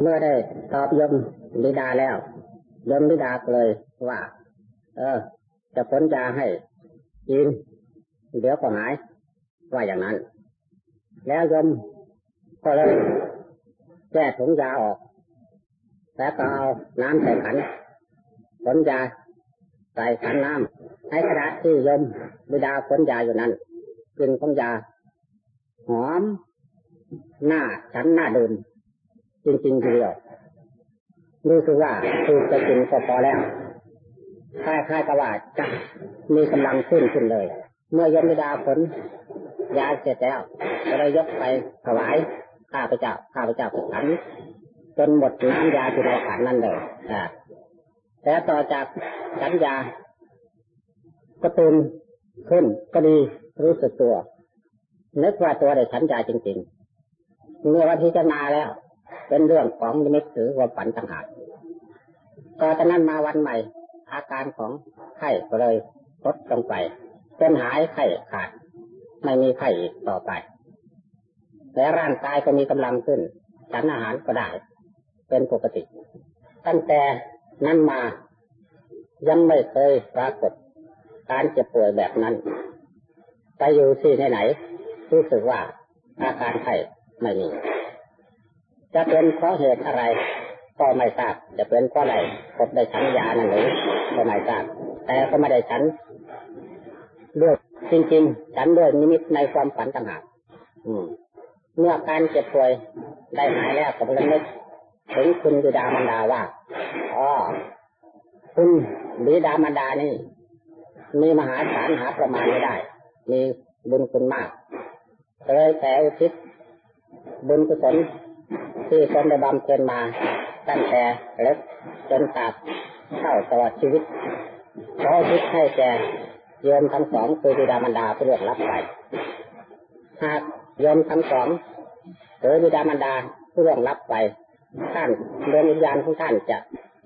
เมื่อได้ตอบยมบิดาแล้ว ยมบิดาเลยว่า เออ จะพ้นยาให้กินเดี๋ยวก็หายว่าอย่างนั้น แล้วยมก็เลยแก้ถุงยาออก แล้วก็เอาน้ำใส่ขันผลยาใส่ขันน้ำให้กระดาษที่ยมบิดาผลยาอยู่นั้นกลิ่นของยา หอมหน้าฉันหน้าดื่ม จริงๆทีเดียวรู้สึกว่าถูกจะกินก็พอแล้วค่ายค่ายกว่าจะมีกำลังขึ้นขึ้นเลย เมื่อยมบิดาผลยาเสร็จแล้วก็ได้ยกไปถวายข้าพเจ้าข้าพเจ้าฉันจนหมดน้ำยาที่เราขันนั่นเลยอ่าแต่ต่อจากฉันยา ก็ตื่นขึ้นก็ดีรู้สึกตัวนึกว่าตัวได้ฉันยาจริงๆเมื่อวันที่จะนาแล้ว เป็นเรื่องของนิมิสือความฝันต่างหากต่อจากนั้นมาวันใหม่ อาการของไข้ก็เลยลดลงไปจนหายไข้ขาด ไม่มีไข้อีกต่อไป และร่างกายก็มีกำลังขึ้นฉันอาหารก็ได้ เป็นปกติ ตั้งแต่นั้นมายังไม่เคยปรากฏการเจ็บป่วยแบบนั้น ไปอยู่ที่ไหนไหนรู้สึกว่าอาการไข้ไม่มี จะเป็นเพราะเหตุอะไร ก็ไม่ทราบ จะเป็นเพราะอะไรพบได้ฉันยานั่นหรือก็ไม่ทราบ แต่ก็ไม่ได้ฉันด้วยจริงๆฉันด้วยนิมิตในความฝันต่างหากเมื่อการเจ็บป่วยได้หายแล้วก็เลยนึกถึงคุณบิดามันดาว่าอ๋อคุณบิดามันดานี่ มีมหาศาลหาประมาณไม่ได้ มีบุญคุณมากเลยแต่อุทิศบุญกุศล ที่ตนได้บำเพ็ญมา ตั้งแต่เล็กจนตาบเข้าตลอดชีวิตขอทิศให้แก่โยมทั้งสองคือบิดามารดาผู้เลื่อรับไปหากโยมทั้งสองหรือบิดามารดาผู้เลื่อรับไป ท่านดวงวิญญาณของท่านจะ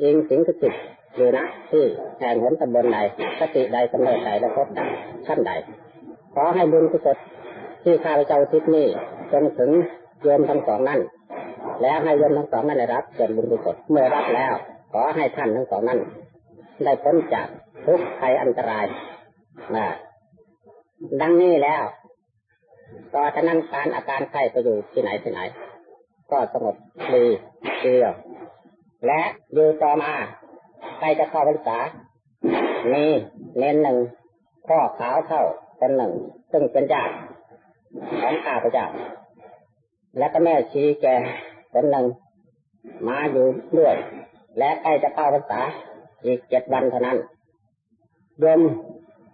ยิงสิงสถิตอยู่นะที่แห่งหนตำบลใดสติใดกำเนิดใดและพบใดขั้นใด ขอให้บุญกุศลที่ข้าพเจ้าทิศนี้จนถึงโยมทั้งสองนั้น แล้วให้โยมทั้งสองนั้นได้รับส่วนบุญกุศลเมื่อรับแล้ว ขอให้ท่านทั้งสองนั้น ได้พ้นจากทุกภัยอันตรายนะดังนี้แล้วต่อจากนั้นการอาการไข้ไปอยู่ที่ไหนที่ไหน ก็สงบดีเดียว และอยู่ต่อมาใครจะเข้าพรรษามีเน้นหนึ่งข้อขาวเข้าคนหนึ่ง ซึ่งเป็นญาติของข้าพเจ้าและก็แม่ชีแก คนหนึ่งมาอยู่ด้วยและใกล้จะเข้าพรรษาอีกเจ็ดวันเท่านั้นยม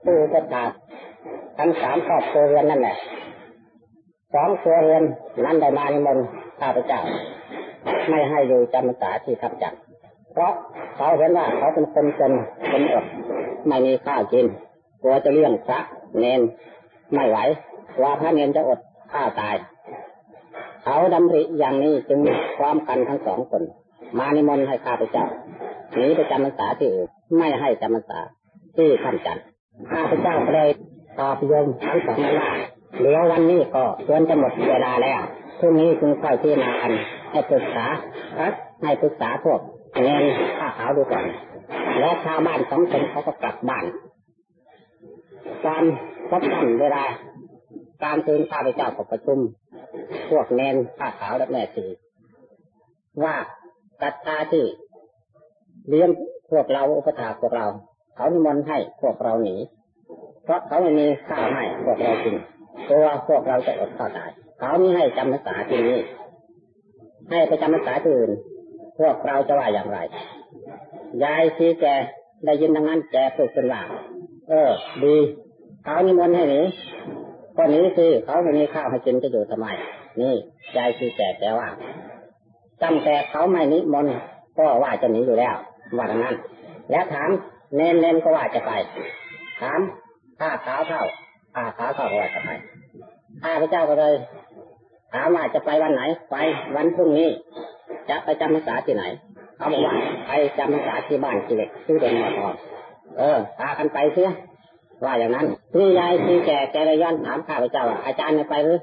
ผู้ประกาศทั้งสามครอบครัวเรือนนั่นแหละสองครัวเรือนนั้นได้มาในมนข้าพเจ้า ไม่ให้อยู่จำพรรษาที่ทับจักเพราะเขาเห็นว่าเขาเป็นคนจนคนอดไม่มีข้าวกินกลัวจะเลี้ยงพระเนนไม่ไหวว่าพระเนนจะอดข้าวตาย เขาดำริอย่างนี้จึงพร้อมกันทั้งสองคน มานิมนต์ให้ข้าพเจ้าหนีไปจำพรรษาที่อื่นไม่ให้จำพรรษาที่ทำจันข้าพเจ้าเลยตอบโยมทั้งสองว่าเดี๋ยววันนี้ก็ควรจะหมดเวลาแล้วพรุ่งนี้จึงค่อยพิจารณากันให้ปรึกษาครับให้ปรึกษาพวกเงินข้าขาวดูก่อน แล้วชาวบ้านสองคนเขาก็กลับบ้านตามพบกันเวลาการเชิญข้าพเจ้ากับประชุม พวกเนนข้าขาวและแม่สีว่าตัดตาที่เลี้ยงพวกเราอุปถาพวกเรา เขานิมนต์ให้พวกเราหนีเพราะเขาไม่มีข้าวให้พวกเรากินตัวพวกเราจะอดข้าวตาย เขาไม่ให้จำพรรษาที่นี้ให้ไปจำพรรษาที่อื่น พวกเราจะว่าอย่างไรยายซีแกได้ยินดังนั้นแกพูดขึ้นว่าเออ ดี เขานิมนต์ให้หนี ก็นี้สิเขาไม่มีข้าวให้กินจะอยู่ทำไม นี่ยายซีแกแกว่าจำแต่เขาไม่นิมนต์ก็ว่าจะหนีอยู่แล้วว่าดังนั้น แล้วถามเน้นเน้นก็ว่าจะไป ถามข้าขาวเท่าข้าขาวเท่าก็ว่าจะไปข้าพระเจ้าก็เลย ถามว่าจะไปวันไหน ไปวันพรุ่งนี้ จะไปจำพรรษาที่ไหนเขาบอกว่าไปจำพรรษาที่บ้านที่เล็กที่เดินมาทองเออพากันไปเสีย ว่าอย่างนั้นที่ยายชี้แก่แกเลยย้อนถามข้าพเจ้าว่าอาจารย์ไม่ไปหรือ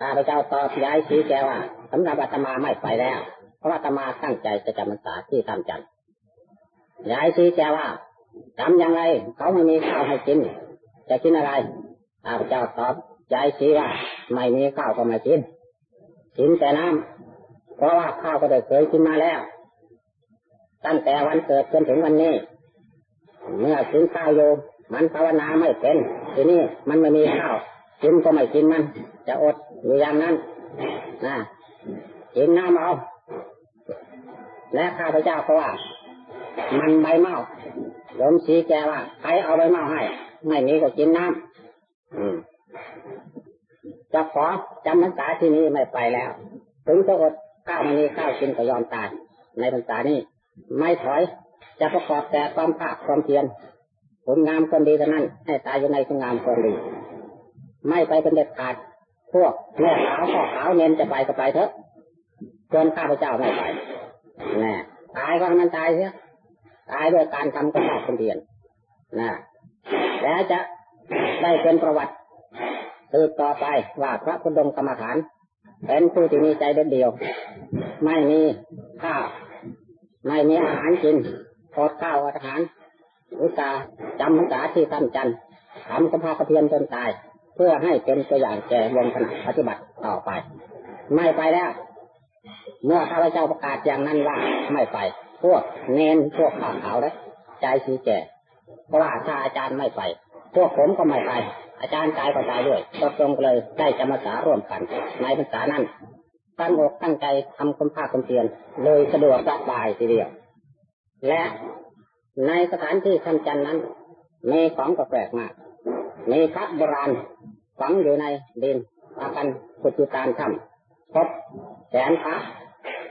ข้าพเจ้าตอบยายชี้แกว่าสำหรับอาตมาไม่ไปแล้ว เพราะว่าตมาตั้งใจจะจำพรรษาที่ทำจันยายชี้แจว่าทำอย่างไร เขาไม่มีข้าวให้กิน จะกินอะไรข้าพเจ้าตอบยายชี้ว่าไม่มีข้าวก็ไม่กินกินแต่น้ำเพราะว่าข้าวก็ได้เคยกินมาแล้ว ตั้งแต่วันเกิดจนถึงวันนี้ เมื่อกินข้าวอยู่ มันภาวนาไม่เป็นทีนี้มันไม่มีข้าวกินก็ไม่กินมัน จะอดอยู่อย่างนั้นนะกินน้ำเอาและข้าพเจ้าเพราะว่า มันใบเมาโยมสีแกว่าใครเอาใบเมาให้ ไม่มีก็กินน้ำจะขอจำพรรษาที่นี้ไม่ไปแล้ว ถึงจะอดข้าวไม่มีข้าวกินก็ยอมตายในพรรษานี้ ไม่ถอยจะประกอบแต่ความภาคความเพียร ผลงามคนดีเท่านั้น ให้ตายอยู่ในคุณงามคนดี ไม่ไปเป็นเด็ดขาด พวกแม่ขาวพ่อขาวเน้นจะไปก็ไปเถอะจนข้าพเจ้าไม่ไปแน่ตายก็มันตายเสียตายด้วยการทำกระาคนเดียนนะแล้วจะได้เป็นประวัติสืบต่อไปว่าพระพุทธงกรรมฐาน เป็นผู้ที่มีใจเด็ดเดียว ไม่มีข้าวไม่มีอาหารกินอดข้าวอดอาหาร อุตาจำพรรษาที่ท่านจันทำสภาพเพียนจนตาย เพื่อให้เป็นตัวอย่างแก่วงคณะปฏิบัติต่อไป ไม่ไปแล้ว เมื่อข้าพเจ้าประกาศอย่างนั้นว่าไม่ไป พวกเนนพวกข้าขาวและใจสีแก่เพราะว่าถ้าอาจารย์ไม่ไป พวกผมก็ไม่ไป อาจารย์ตายก็ตายด้วยก็ตรงเลยได้จำพรรษาร่วมกัน ในพรรษานั้นตั้งอกตั้งใจทำคุณภาคคุณเพียรเลยสะดวกสบายทีเดียว และ ในสถานที่ทำจันนั้นมีของแปลกมากมีพระโบราณฝังอยู่ในดินอากันขุดอยู่ตามถ้ำพบแขนพระ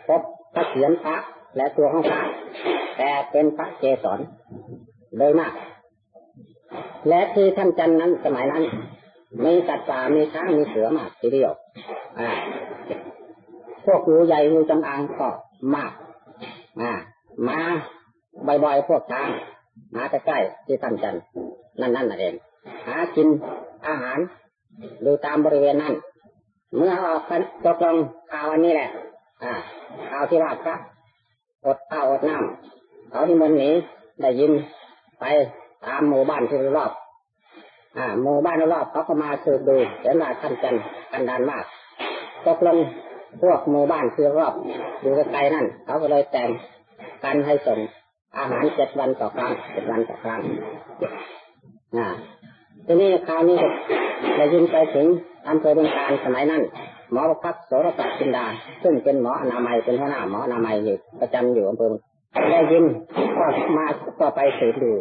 พบพระเขียนพระและตัวของพระแต่เป็นพระเจสอนโดยมาก และที่ท่านจันนั้นสมัยนั้นมีสัตว์ป่ามีช้างมีเสือมากทีเดียวอ่าพวกงูใหญ่งูจงอางก็มากอ่ามา บ่อยๆพวกช้างมาใกล้ๆที่ท่านจันนั่นนั่นเองหากินอาหารดูตามบริเวณนั้น เมื่อออกกันตกลงข่าวอันนี้แหละ อ่าข่าวที่ว่าพระอดข้าวอดน้ำเขาที่มันหนีได้ยินไปตามหมู่บ้านที่รอบอ่าหมู่บ้านรอบเขาก็มาสืบดูเห็นว่าท่านจันกันดานมากตกลงพวกหมู่บ้านที่รอบอยู่ไกลนั่นเขาก็เลยแต่งกันให้ส่ง อาหารเจ็ดวันต่อครั้งเจ็ดวันต่อครั้งอ่าทีนี้คราวนี้ได้ยินไปถึงอำเภอเมืองการสมัยนั้น หมอประพักโสรศักดิ์จินดา ซึ่งเป็นหมออนามัยเป็นหัวหน้าหมออนามัยอยู่ประจำอยู่อำเภอได้ยินก็มาก็ไปสืบดู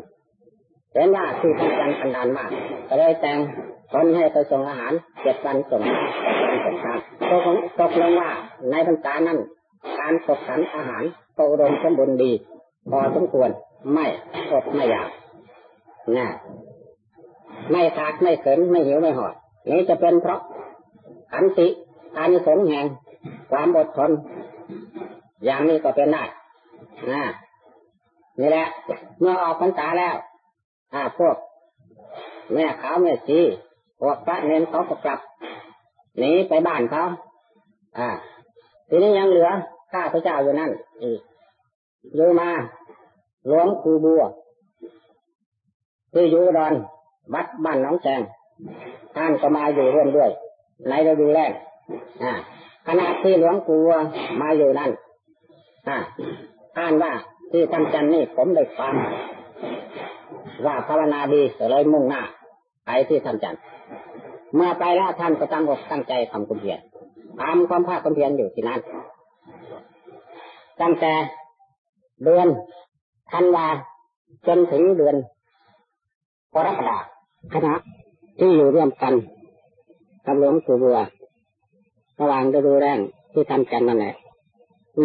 เห็นว่าที่ทำกันกันดานมาก ก็เลยแต่งคนให้ไปส่งอาหารเจ็ดวันส่งส่งครั้งตกตกลงว่าในพรรษานั้นการสกสรรอาหารโตรมสมบูรณ์ดี พอสมควร ไม่อดไม่อยากนะไม่ขาดไม่เขินไม่หิวไม่หอดนี่จะเป็นเพราะขันติอานิสงส์แห่งความอดทน อย่างนี้ก็เป็นได้นะนี่แหละ เมื่อออกพรรษาแล้วอาพวก แม่ขาวแม่ชีพวกพระเนนเขาก็กลับหนีไปบ้านเขาอ่า ทีนี้ยังเหลือข้าพระเจ้าอยู่นั่นอีก อยู่มาหลวงครูบัวที่อยู่ดอนวัดบ้านน้องแสงท่านก็มาอยู่ร่วมด้วย ในฤดูแรกอ่าขณะที่หลวงปู่มาอยู่นั่นอ่าท่านว่าที่ท่านจันนี่ผมได้ฟังว่าภาวนาดีเลยมุ่งหน้าไปที่ท่านจันเมื่อไปแล้วท่านก็ตั้งอกตั้งใจทำความเพียรทำความภาคความเพียรอยู่ที่นั่นตั้งแต่ เดือนธันวาจนถึงเดือนกรกฎาคณะที่อยู่ร่วมกันกับหลวงปู่บัวระหว่างฤดูแรงที่ทำกันนั่นแหละ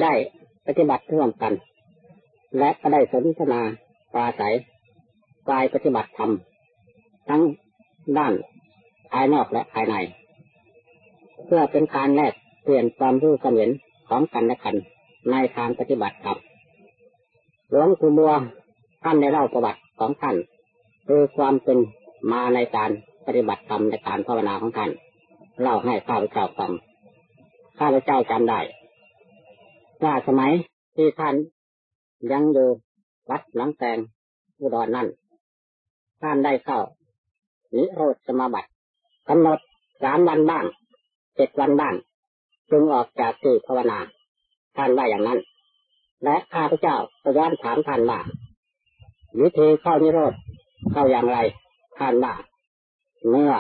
ได้ปฏิบัติร่วมกัน และก็ได้สนทนาปราศัยกายปฏิบัติธรรมทั้งด้านภายนอกและภายใน เพื่อเป็นการแลกเปลี่ยนความรู้ความเห็นของกันและกันในทางปฏิบัติธรรม หลวงปู่บัวท่านได้เล่าประวัติของท่านคือความเป็นมาในการปฏิบัติธรรมในการภาวนาของท่านเล่าให้ข้าพเจ้าฟังข้าพเจ้าจำได้ว่าสมัยที่ท่านยังอยู่วัดหลังแตงอุดรนั่นท่านได้เข้านิโรธสมาบัติกำหนดสามวันบ้างเจ็ดวันบ้างจึงออกจากที่ภาวนา ท่านว่าอย่างนั้น และข้าพเจ้าก็ย้อนถามท่านว่าวิธีเข้านิโรธเข้าอย่างไรท่านว่าเมื่อ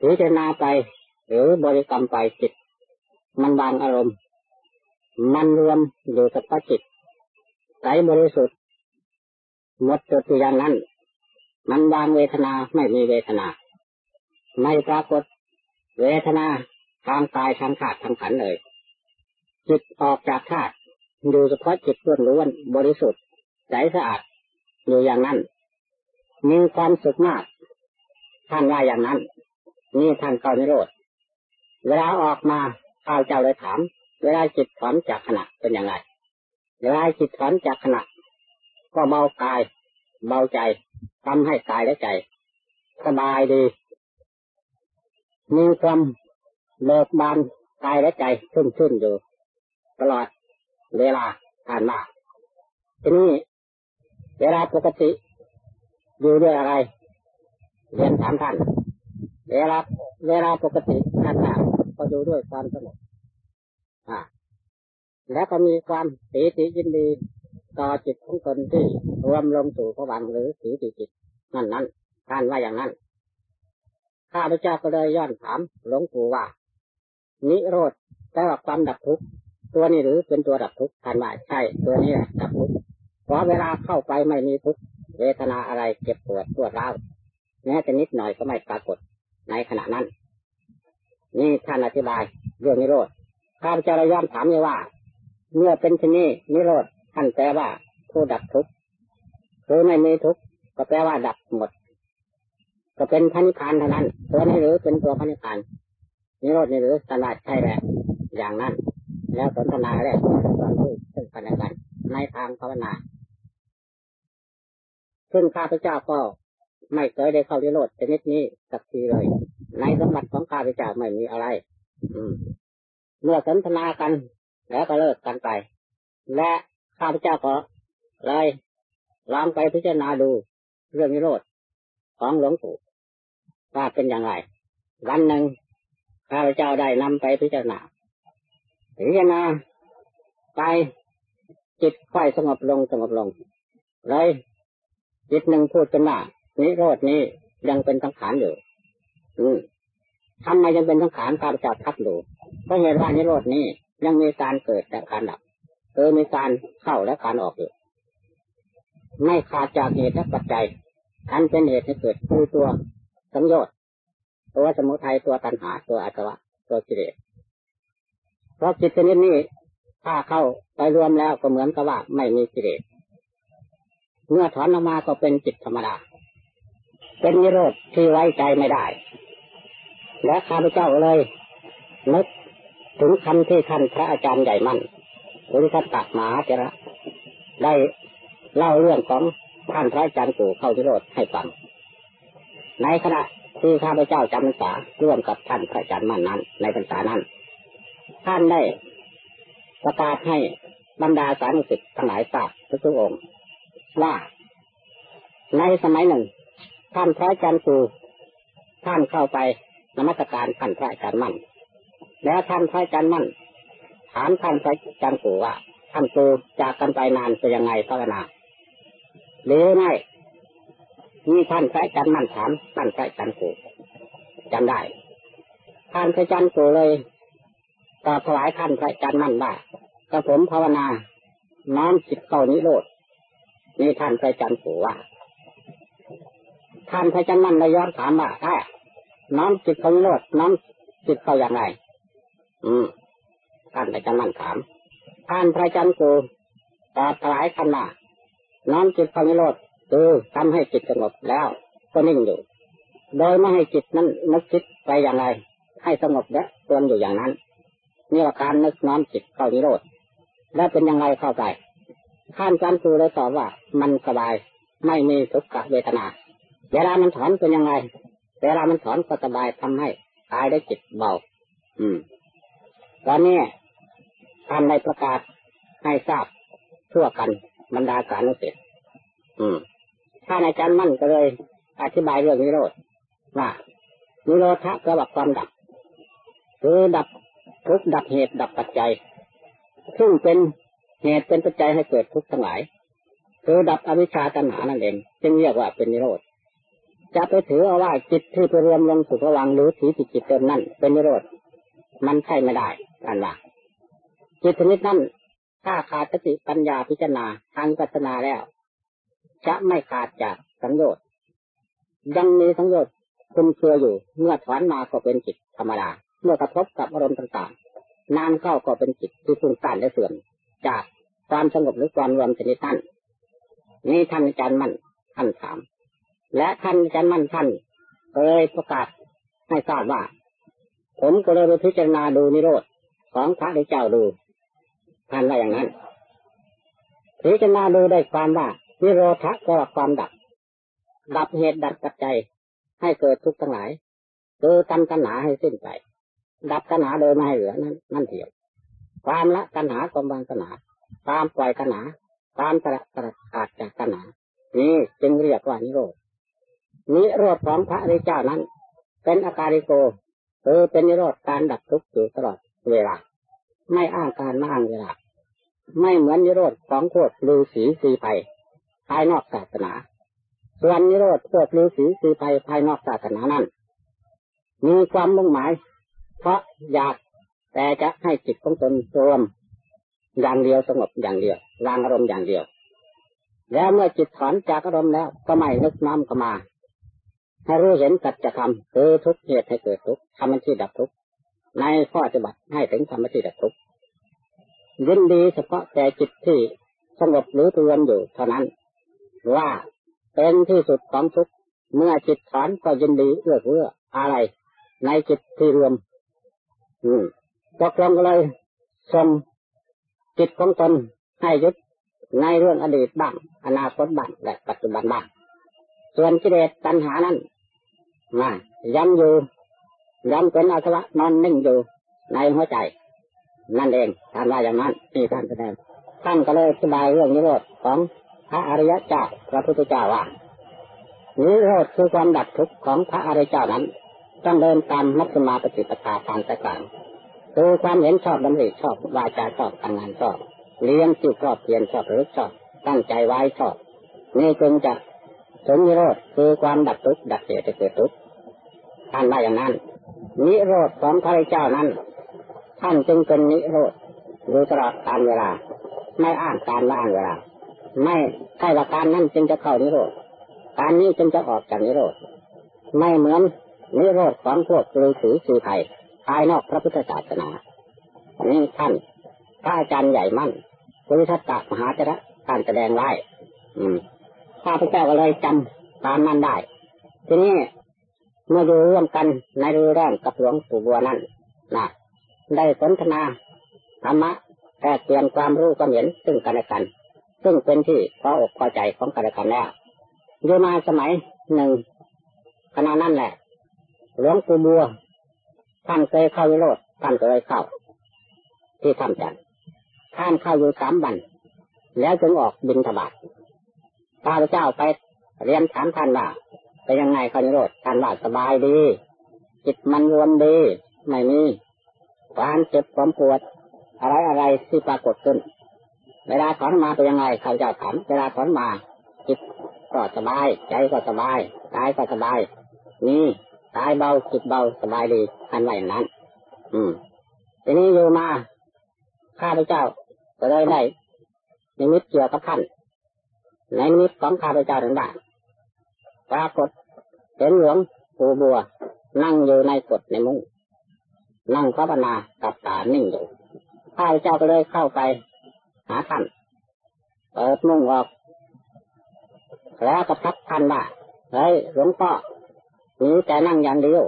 พิจารณาไป หรือบริกรรมไปจิต มันบางอารมณ์ มันรวมอยู่กับจิตใสบริสุทธิ์หมดจดอย่างนั้น มันวางเวทนาไม่มีเวทนา ไม่ปรากฏเวทนาทางกายทางธาตุทางขันเลยจิตออกจากธาตุ อยู่เฉพาะจิตล้วนล้วนบริสุทธิ์ใสสะอาดอยู่อย่างนั้น มีความสุขมาก ท่านว่าอย่างนั้น นี่ท่านเกานิโรธ เวลาออกมาข้าวเจ้าเลยถาม เวลาจิตถอนจากขณะเป็นอย่างไร เวลาจิตถอนจากขณะ ก็เบากาย เบาใจทำให้กายและใจ สบายดี มีความเบิกบานกายและใจชุ่มชื่นอยู่ ตลอด เวลาผ่านมาทีนี้เวลาปกติอยู่ด้วยอะไรเรียนถามท่านเวลาเวลาปกติท่านก็ดูด้วยความสงบอ่า แล้วก็มีความสีติยินดีต่อจิตของตนที่รวมลงสู่ผวังหรือสีติจิต นั่นนั้นท่านว่าอย่างนั้นข้าพเจ้าก็เลยย้อนถามหลวงปู่ว่า นิโรธแปลว่าความดับทุกข์ ตัวนี้หรือเป็นตัวดับทุกข์ท่านว่าใช่ ตัวนี้ดับทุกข์เพราะเวลาเข้าไปไม่มีทุกข์เวทนาอะไรเจ็บปวดปวดร้าวแม้แต่นิดหน่อยก็ไม่ปรากฏในขณะนั้น นี่ท่านอธิบายเรื่องนิโรธข้าพเจ้าเลยย้อนถามเลยว่า เมื่อเป็นที่นี้นิโรธท่านแปลว่าผู้ดับทุกข์คือไม่มีทุกข์ก็แปลว่าดับหมด ก็เป็นพันิพานเท่านั้น ตัวนี้หรือเป็นตัวพันิพานนิโรธนี่หรือสลาดใช่แหละอย่างนั้น แล้วสนทนาแรกตอนที่ซึ่งกันและกัน ในทางภาวนา ซึ่งข้าพเจ้าก็ไม่เคยได้เข้านิโรธชนิดนี้สักทีเลย ในสมบัติของข้าพเจ้าไม่มีอะไร อืเมื่อสนทนากัน แล้วก็เลิกกันไป และข้าพเจ้าก็เลยลองไปพิจารณาดูเรื่องนิโรธของหลวงปู่ว่าเป็นอย่างไร วันหนึ่งข้าพเจ้าได้นำไปพิจารณา พิจารณาไปจิตค่อยสงบลงสงบลงเลยจิตหนึ่งพูดกันว่านิโรธนี้ยังเป็นสังขารอยู่อืมทำไมยังเป็นสังขารข้าพเจ้าทักดูเพราะเหตุว่านิโรธนี้ยังมีการเกิดและการดับเออมีการเข้าและการออกอยู่ไม่ขาดจากเหตุและปัจจัยอันเป็นเหตุให้เกิดคือตัวสังโยชน์ตัวสมุทัยตัวตัณหาตัวอาสวะตัวกิเลส เพราะจิตชนิดนี้ถ้าเข้าไปรวมแล้วก็เหมือนกับว่าไม่มีกิเลสเมื่อถอนออกมาก็เป็นจิตธรรมดา เป็นนิโรธที่ไว้ใจไม่ได้ และข้าพเจ้าเลยนึกถึงคำที่ท่านพระอาจารย์ใหญ่มั่นหรือท่านตักมาเจระได้เล่าเรื่องของท่านพระอาจารย์ปู่เข้าที่โรดให้ฟัง ในขณะที่ข้าพเจ้าจำพรรษาร่วมกับท่านพระอาจารย์มั่นนั้น ในพรรษานั้น ท่านได้ประกาศให้บรรดาสานุสิทธิ์ทั้งหลายทราบทุกองค์ว่าในสมัยหนึ่ง ท่านพระอาจารย์ปู่ท่านเข้าไปนมัสการท่านพระอาจารย์มั่น แล้วท่านพระอาจารย์มั่น ถามท่านพระอาจารย์ปู่ว่า ท่านปู่จากกันไปนานจะยังไงภาวนาหรือไม่มีท่านพระอาจารย์มั่นถามท่านพระอาจารย์ปู่จำได้ ท่านพระอาจารย์ปู่เลย ตอบถวายท่านพระอาจารย์มั่นว่ากระผมภาวนา น้อมจิตเข้านิโรธนี่ท่านพระอาจารย์ปู่ว่า ท่านพระอาจารย์มั่นเลยย้อนถามว่าถ้น้อมจิตเข้านิโรธน้อมจิตเข้าอย่างไร อืม ท่านพระจันมั่นถาม ท่านพระจันกูตอบถวายคำว่าน้อมจิตพนิโรธคือทำให้จิตสงบแล้วก็นิ่งอยู่ โดยไม่ให้จิตนั้นนึกคิดไปอย่างไร ให้สงบและรวมอยู่อย่างนั้น นี่ว่าการนึกน้อมจิตเข้านิโรธแล้วเป็นยังไงเข้าไปท่านจันทร์กูเลยตอบว่ามันสบายไม่มีทุกขเวทนา เวลามันถอนเป็นยังไง เวลามันถอนก็สบายทำให้กายได้จิตเบา อืมตอนนี้ข้าท่านได้ประกาศให้ทราบทั่วกันบรรดาสานุสิตอืมท่านอาจารย์มั่นก็เลย อธิบายเรื่องนิโรธว่านิโรธะก็แบบความดับ คือดับ ทุกดับเหตุดับปัจจัย ซึ่งเป็นเหตุเป็นปัจจัยให้เกิดทุกข์ทั้งหลายคือดับอวิชชาตัณหานั่นเองจึงเรียกว่าเป็นนิโรธจะไปถือเอาว่าจิตที่ไปรวมลงสู่พลังหรือถีจิตจิตเต็มนั่นเป็นนิโรธมันใช่ไม่ได้กันว่าจิตชนิดนั้นถ้าขาดสติปัญญาพิจารณาทางปัจนาแล้ว จะไม่ขาดจากสังโยชน์ยังมีสังโยชน์คุมเชืออยู่เมื่อถอนมาก็เป็นจิตธรรมดา เมื่อกระทบกับอารมณ์ต่างๆ นานเข้าก็เป็นจิตที่ฟุ้งซ่านและเสื่อมจากความสงบหรือความรวมชนิดนั้นนี่ท่านอาจารย์มั่นท่านถาม และท่านอาจารย์มั่นท่านเลยประกาศให้ทราบว่า ผมก็เลยไปพิจารณาดูนิโรธของพระเจ้าดูท่านว่าอย่างนั้นพิจารณาดูได้ความว่านิโรธก็ความดับ ดับเหตุดับปัจจัยให้เกิดทุกข์ทั้งหลายคือตัณตัณหาให้สิ้นไป ดับตัณหาโดยไม่ให้เหลือนั้นนั่นเถียวความละตัณหาความบางตัณหาความปล่อยตัณหาความตระตระขาดจากตัณหานี้จึงเรียกว่านิโรธนิโรธของพระริเจ้านั้น เป็นอาการิโกคือเป็นนิโรธการดับทุกข์อยู่ตลอดเวลา ไม่อ้างการไม่อ้างเวลา ไม่เหมือนนิโรธของพวกฤาษีสีไปภายนอกศาสนา ส่วนนิโรธพวกฤาษีสีไปภายนอกศาสนานั้น มีความมุ่งหมาย เพราะอยากแต่จะให้จิตของตนรวมอย่างเดียวสงบอย่างเดียววางอารมณ์อย่างเดียว แล้วเมื่อจิตถอนจากอารมณ์แล้วก็ไม่นึกน้อมเข้ามาให้รู้เห็นสัจธรรมคือทุกเหตุให้เกิดทุกทำมันที่ดับทุกในข้อปฏิบัติให้ถึงธรรมที่ดับทุกข์ยินดีเฉพาะแต่จิตที่สงบหรือรวมอยู่เท่านั้น ว่าเป็นที่สุดของทุกเมื่อจิตถอนก็ยินดีเอื้อเฟื้ออะไร ในจิตที่รวม ตกลงก็เลยสมจิตของตนให้ยึดในเรื่องอดีตบ้าง อนาคตบ้างและปัจจุบันบ้าง ส่วนกิเลสตัณหานั้นมาย้ำอยู่ยังเป็นอาสวะนอนนิ่งอยู่ในหัวใจ นั่นเองท่านว่าอย่างนั้นที่ท่านแสดงท่านก็เลยอธิบายเรื่องนิโรธของพระอริยเจ้าพระพุทธเจ้าว่านิโรธคือความดับทุกข์ของพระอริยเจ้านั้น ต้องเดินตามมัชฌิมาปฏิปทาทางสกลางคือความเห็นชอบดำริชอบวาจาชอบทำงานชอบเลี้ยงจิตชอบเพียรชอบรึกชอบ ตั้งใจไว้ชอบ นี่จึงจะถึงนิโรธคือความดับทุกข์ดับเหตุเกิดทุกข์ท่านว่าอย่างนั้น นิโรธของพระเจ้านั้น ท่านจึงเป็นนิโรธอยู่ตลอดการเวลา ไม่อ้างการว่าอ้างเวลา ไม่ใช่ว่าการนั้นจึงจะเข้านิโรธการนี้จึงจะออกจากนิโรธไม่เหมือน นิโรธของพวกฤาษีสีไทยภายนอกพระพุทธศาสนานี่ท่านพระอาจารย์ใหญ่มั่นพุทธตามหาจระท่านแสดงไว้ข้าพเจ้าก็เลยจำตามนั้นได้ ทีนี้เมื่ออยู่ร่วมกันในเรื่องกับหลวงปู่บัวนั่นนะได้สนทนาธรรมะแก่เปลี่ยนความรู้ความเห็นซึ่งกันและกัน ซึ่งเป็นที่พออกพอใจของกันและกันแล้วอยู่มาสมัยหนึ่งขณะนั้นแหละ หลวงปู่บัวท่านเคยเข้าวิโรธท่านเคยเข้า ที่ทำจันท่านเข้าอยู่สามวัน แล้วจึงออกบินทบาทพระเจ้าไปเรียนถามท่านว่าเป็นยังไงคนิโรธท่านว่าสบายดีจิตมันรวมดีไม่มีความเจ็บความปวด อะไรอะไรที่ปรากฏขึ้น เวลาถอนมาเป็นยังไงเขาจะถามเวลาถอนมาจิตก็สบาย ใจก็สบายกายก็สบาย นี่ กายเบาจิตเบาสบายดีท่านว่าอย่างนั้น อืมทีนี้อยู่มาข้าพเจ้าก็เลยได้นิมิตเกี่ยวกับท่านในนิมิตของข้าพเจ้าทั้งบ้ปรากฏเห็นหลวงปู่บัว นั่งอยู่ในกฎในมุ้งนั่งภาวนากับตานิ่งอยู่ข้าพเจ้าก็เลยเข้าไปหาท่านเปิดมุ้งออกแล้วก็ทักท่านว่าเฮ้ยหลวงพ่อ นี่แต่นั่งอย่างเดียว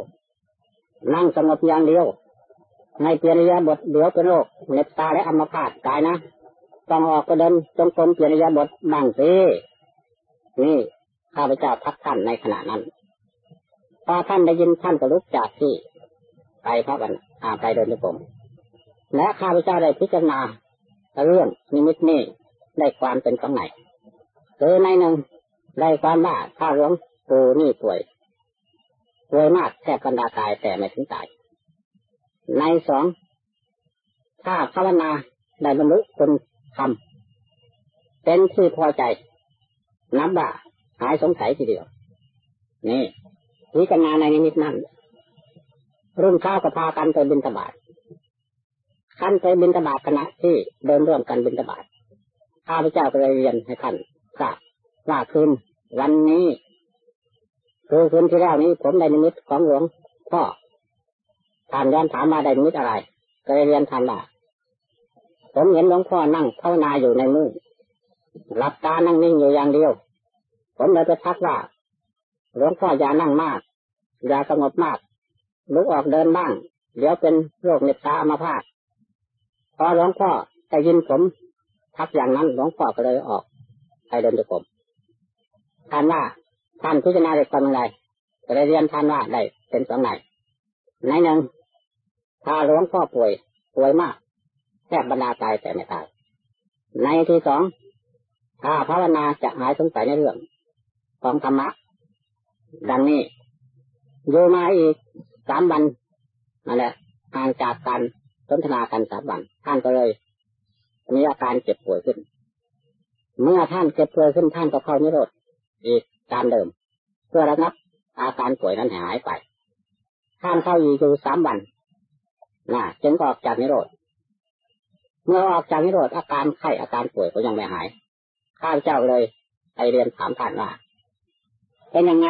นั่งสงบอย่างเดียว ในเปลี่ยนยาบทเดี๋ยวเป็นโรคเน็บตาและอัมพาตตายนะต้องออกก็เดินจงกรมเปลี่ยนยาบทบ้างสินี่ข้าพเจ้าทักท่านในขณะนั้นพอท่านได้ยินท่านก็ลุกจากที่ ไปพระวันอาไปเดินทุกผมและข้าพเจ้าได้พิจารณาเรื่องนิมิตนี้ได้ความเป็นของไหนคือในหนึ่งได้ความว่าข้าหลวงปู่นี่ป่วย ป่วยมากแทบกันดาตายแต่ไม่ถึงตาย ในสอง ถ้าภาวนาได้บรรลุคนทำเป็นที่พอใจ นับว่าหายสงสัยทีเดียว นี่วิจารณาในนิมิตนั้นรุ่งข้าก็พากันไปบินตบาทขั้นไปบินตบาทคณะที่เดินร่วมกันบินตบาทข้าพเจ้าก็เลยเรียนให้ท่านทราบว่าคืนวันนี้ คือคืนที่แล้วนี้ผมได้นิมิตของหลวงพ่อท่านย้อนถามมาได้นิมิตอะไร ก็เลยเรียนท่านว่าผมเห็นหลวงพ่อนั่งภาวนาอยู่ในมือหลับตานั่งนิ่งอยู่อย่างเดียว ผมเลยไปทักว่าหลวงพ่ออย่านั่งมาก อย่าสงบมากลุกออกเดินบ้าง เดี๋ยวเป็นโรคเม็ดตามาพาดพอหลวงพ่อได้ยินผมทักอย่างนั้นหลวงพ่อก็เลยออกไปเดินจงกรมท่านว่า ท่านพิจารณาได้ความไรก็เลยเรียนท่านว่าได้เป็นสองไหนในหนึ่งถ้าหลวงพ่อป่วยป่วยมากแทบบรรดาตายแต่ไม่ตายในที่สองถ้าภาวนาจะหายสงสัยในเรื่อง ของธรรมะ ดังนี้อยู่มาอีกสามวันนั่นแหละห่างจากการสนทนากันสามวันท่านก็เลย มีอาการเจ็บป่วยขึ้น เมื่อท่านเจ็บป่วยขึ้นท่านก็เข้านิโรธอีก ตามเดิม เพื่อระงับอาการป่วยนั้นหายไปท่านเข้าอยู่สามวันน่ะจึงออกจากนิโรธ เมื่อออกจากนิโรธอาการไข้อาการป่วยก็ยังไม่หาย ข้าเจ้าเลยไปเรียนถามท่านว่าเป็นยังไง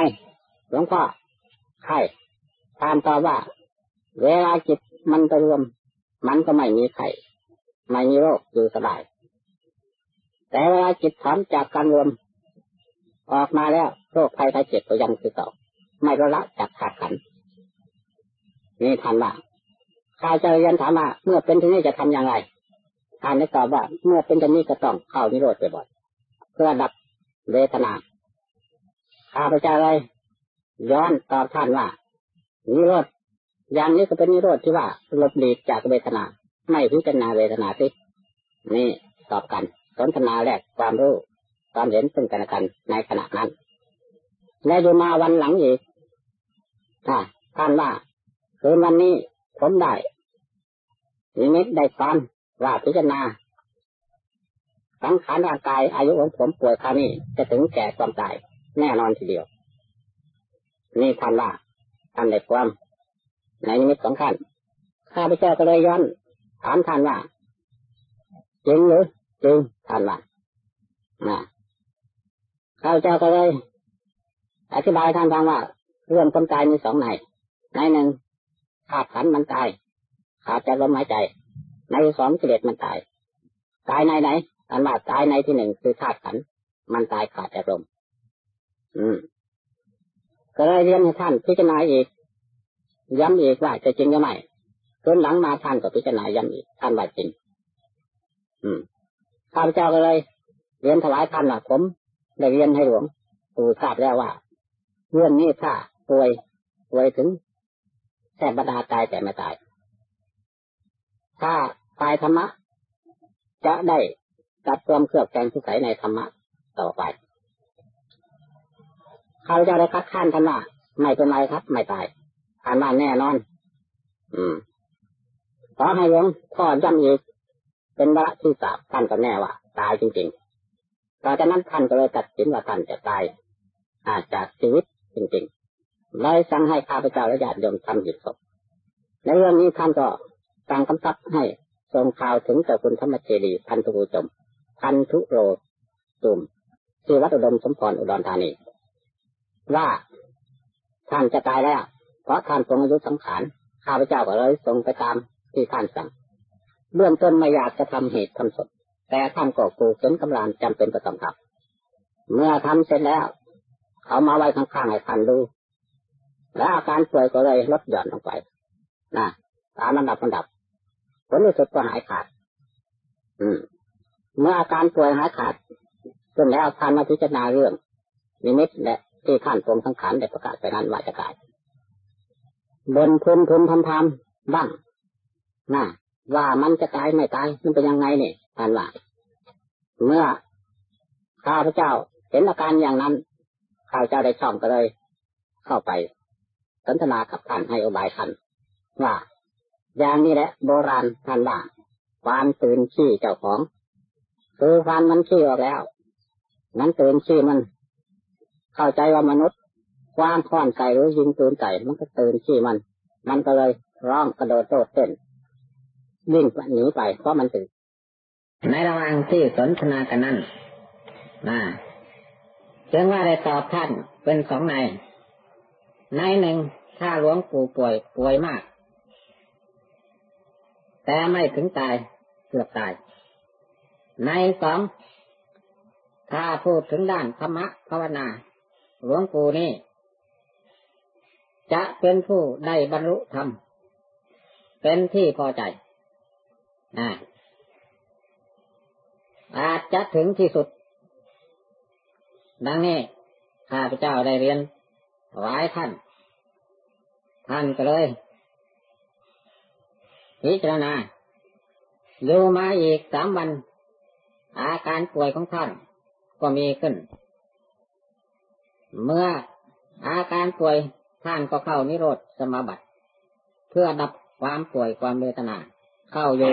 หลวงพ่อไข้ท่านตอบว่า เวลาจิตมันไปรวม มันก็ไม่มีไข้ไม่มีโรคอยู่สบาย แต่เวลาจิตถอนจากการรวม ออกมาแล้วโรคภัยไข้เจ็บก็ยังคือเก่าไม่ระละจากขาดขันนี่ท่านว่าข้าเจ้าเรียนถามว่าเมื่อเป็นที่นี้จะทำอย่างไรท่านได้ตอบว่าเมื่อเป็นเช่นี้ก็ต้องเข้านิโรธบ่อยเพื่อดับเวทนาข้าพเจ้าเลยย้อนตอบท่านว่านิโรธอย่างนี้ก็เป็นนิโรธที่ว่าหลบหลีกจากเวทนา ไม่พิจารณาเวทนาสินี่ตอบกันสนทนาแรกความรู้ ความเห็นซึ่งกันและกันในขณะนั้น และอยู่มาวันหลังอีกท่านว่าคืนวันนี้ผมได้นิมิตได้ความว่าพิจารณาสังขารร่างกายอายุของผมป่วยคราวนี้จะถึงแก่ความตายแน่นอนทีเดียว นี่ท่านว่าท่านได้ความในนิมิตของท่านข้าพเจ้าก็เลยย้อนถามท่านว่าจริงหรือจริงท่านว่า ข้าพเจ้าก็เลยอธิบายท่านฟังว่าเรื่องคนตายมีสองในในหนึ่งขาดขันมันตาย ขาดใจลมหายใจ ในสองกิเลสมันตาย ตายในไหนอันว่าตายในที่หนึ่งคือธาตุขัน มันตายขาดจากลมอืม ก็เลยเรียนให้ท่านพิจารณาอีก ย้ำอีกว่าจะจริงหรือไม่จนหลังมาท่านก็พิจารณาย้ำอีกท่านว่าจริง อืมข้าพเจ้าก็เลยเรียนถวายท่านว่าผม ได้เรียนให้หลวงปู่ทราบแล้วว่าเรื่องนี้ถ้าป่วยป่วยถึงแค่บรรดาตายแต่ไม่ตาย ถ้าตายธรรมะ จะได้ตัดความเครือบแคลงสุสัยในธรรมะต่อไป เขาจะได้คัดค้านท่านว่าไม่เป็นไรครับ ไม่ตายท่านว่าแน่นอน อืมขอให้หลวงพ่อย้ำอีกเป็นวระที่สามท่านก็แน่ว่า ตายจริงๆ ต่อจากนั้นท่านก็เลยตัดสินว่าท่านจะตายอาจจากชีวิตจริงๆเลยสั่งให้ข้าพเจ้าและญาติโยมทำหิตศพในเรื่องนี้ท่านก็สั่งคำทับให้ส่งข่าวถึงเจ้าคุณธรรมเจดีพันธุจมพันธุโรตุมที่วัดอุดมสมพรอุดรธานี ว่าท่านจะตายแล้ว เพราะท่านทรงอายุสังขารข้าพเจ้าก็เลยส่งไปตามที่ท่านสั่งเบื้องต้นไม่อยากจะทำเหตุทำศพ แต่ท่านก็กูเข็นกำลังจำเป็นประต้องทำเมื่อทำเสร็จแล้วเขามาไว้ข้างๆให้ท่านดู แล้วอาการป่วยก็เลยลดหย่อนลงไปนะตามลำดับลำดับผลที่สุดก็หายขาด อืม เมื่ออาการป่วยหายขาดจนแล้วท่านมาพิจารณาเรื่อง นิมิตและที่ท่านทรงสังขารได้ประกาศไปนั้นว่าจะกายบนทุนทุนทำทำบ้างนะว่ามันจะตายไม่ตายมันเป็นยังไงเนี่ย ท่านว่าเมื่อข้าพเจ้าเห็นอาการอย่างนั้นข้าพเจ้าได้ช่องก็เลย เข้าไปสนทนากับท่านให้อบายท่านว่า อย่างนี้แหละโบราณท่านว่าความตื่นขี้เจ้าของคือความมันขี้ออกแล้วนั้นตื่นขี้มัน เข้าใจว่ามนุษย์ความคลอนใส่หรือยิงตืนใส่มันก็ตื่นขี้มัน มันก็เลยร้องกระโดดโตเต้นวิ่งหนีไปเพราะมันตื่น ในระหว่างที่สนทนากันนั้นนะจึงว่าได้ตอบท่านเป็นสองใน ในหนึ่งถ้าหลวงปู่ป่วยป่วยมาก แต่ไม่ถึงตายเกือบตาย ในสองถ้าพูดถึงด้านธรรมะภาวนา หลวงปู่นี่ จะเป็นผู้ได้บรรลุธรรม เป็นที่พอใจอา อาจจะถึงที่สุด ดังนี้ข้าพเจ้าได้เรียนถวายท่าน ท่านก็เลยพิจารณาอยู่มาอีกสามวัน อาการป่วยของท่านก็มีขึ้น เมื่ออาการป่วยท่านก็เข้านิโรธสมาบัติ เพื่อดับความป่วยความเวทนา เข้าอยู่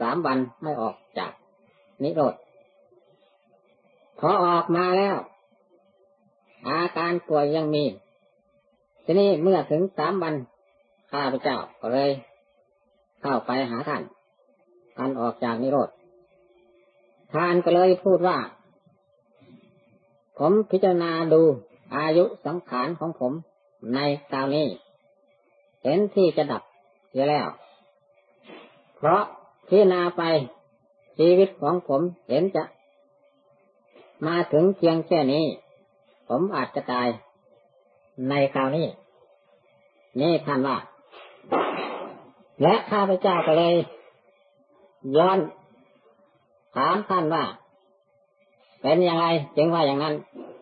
สามวันไม่ออกจาก นิโรธ พอออกมาแล้ว อาการป่วยยังมี ทีนี้เมื่อถึงสามวันข้าพเจ้าก็เลย เข้าไปหาท่าน ท่านออกจากนิโรธ ท่านก็เลยพูดว่า ผมพิจารณาดูอายุสังขารของผมในคราวนี้ เห็นที่จะดับเสียแล้ว เพราะพิจารณาไป ชีวิตของผมเห็นจะ มาถึงเพียงแค่นี้ ผมอาจจะตาย ในคราวนี้ นี่ท่านว่า และข้าพเจ้าก็เลย ย้อนถามท่านว่า เป็นยังไงจึงว่าอย่างนั้น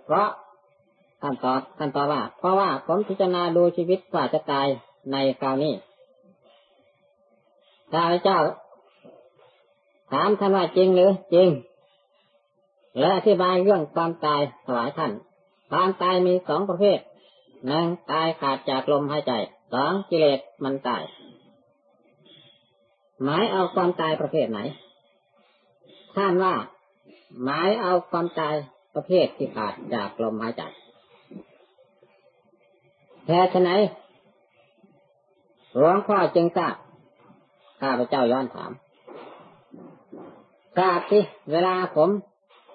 เพราะท่านตอบท่านตอบว่า เพราะว่าผมพิจารณาดูชีวิตว่าจะตายในคราวนี้ข้าพเจ้า ถามท่านว่าจริงหรือจริง และอธิบายเรื่องความตายถวายท่าน ความตายมีสองประเภทหนึ่งตายขาดจากลมหายใจสองกิเลสมันตาย หมายเอาความตายประเภทไหน ท่านว่า หมายเอาความตายประเภทที่ขาดจากลมหายใจแท้ชไหนหลวงพ่อจึงทราบข้าพเจ้าย้อนถาม ทราบสิเวลาผม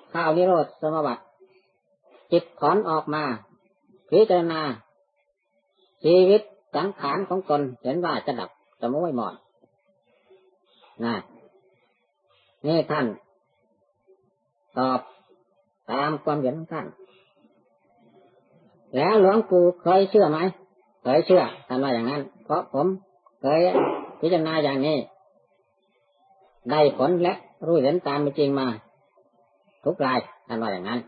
เข้านิโรธสมบัติ จิตถอนออกมาพิจารณาชีวิตสังขารของตนเห็นว่าจะดับจะมุ้ยหมดนะนี่ท่าน ตอบตามความเห็นของท่าน แล้วหลวงปู่เคยเชื่อไหมเคยเชื่อท่านว่าอย่างนั้น เพราะผมเคยพิจารณาอย่างนี้ ได้ผลและ รู้เห็นตามเป็นจริงมา ทุกรายท่านว่าอย่างนั้น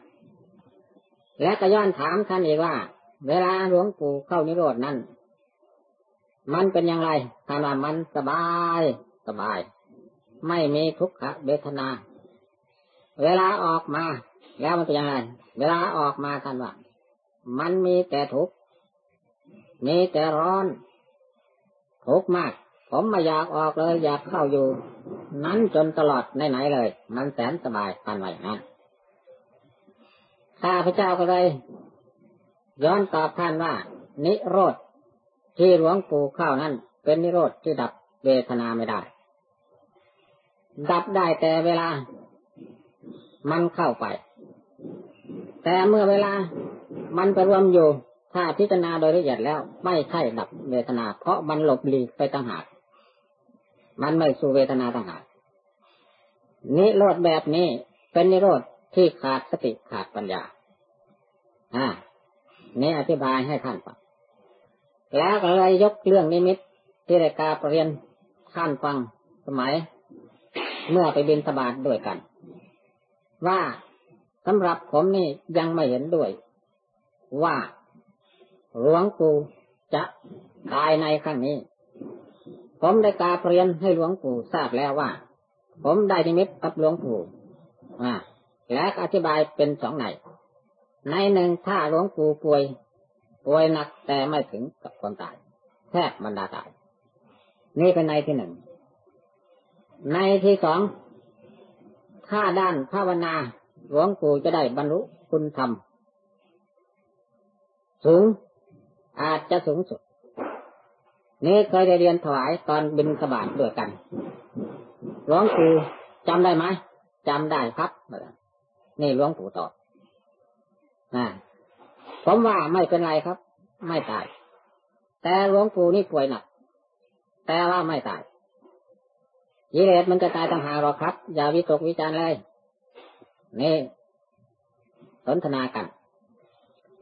และก็ย้อนถามท่านอีกว่า เวลาหลวงปู่เข้านิโรดนั้น มันเป็นอย่างไรท่านว่ามันสบาย สบาย ไม่มีทุกขเวทนา เวลาออกมา แล้วมันเป็นอย่างไร เวลาออกมาท่านว่า มันมีแต่ทุกข์มีแต่ร้อนทุกข์มาก ผมไม่อยากออกเลย อยากเข้าอยู่ นั้นจนตลอดในไหนเลย มันแสนสบายปันไว้นะข้าพเจ้าก็เลย ย้อนตอบท่านว่า นิโรธที่หลวงปู่เข้านั้น เป็นนิโรธที่ดับเวทนาไม่ได้ ดับได้แต่เวลา มันเข้าไป แต่เมื่อเวลามันไปรวมอยู่ถ้าพิจารณาโดยละเอียดแล้ว ไม่ใช่ดับเวทนา เพราะมันหลบหลีกไปต่างหาก มันไม่สู่เวทนาต่างหากนิโรธแบบนี้เป็นนิโรธที่ขาดสติขาดปัญญา อ่า นี่อธิบายให้ท่านฟัง แล้วก็เลยยกเรื่องนิมิตที่ได้กาเรียนท่านฟังสมัย เมื่อไปบินสบาทด้วยกัน ว่าสำหรับผมนี่ยังไม่เห็นด้วย ว่าหลวงปู่จะตายในครั้งนี้ ผมได้กาเรียนให้หลวงปู่ทราบแล้วว่า ผมได้นิมิตกับหลวงปู่อ่าและอธิบายเป็นสองในในหนึ่งถ้าหลวงปู่ป่วย ป่วยหนักแต่ไม่ถึงกับความตายแทบบรรดาตาย นี่เป็นในที่หนึ่ง ในที่สอง ถ้าด้านภาวนา หลวงปู่จะได้บรรลุคุณธรรม สูงอาจจะสูงสุด นี่เคยได้เรียนถวายตอนบินสบาทด้วยกันหลวงปู่จำได้ไหมจำได้ครับ นี่หลวงปู่ตอบนะผมว่าไม่เป็นไรครับ ไม่ตาย แต่หลวงปู่นี่ป่วยหนัก แต่ว่าไม่ตายยิเลสมันจะตายต่างหากหรอกครับ อย่าวิตกวิจารเลย นี่ สนทนากัน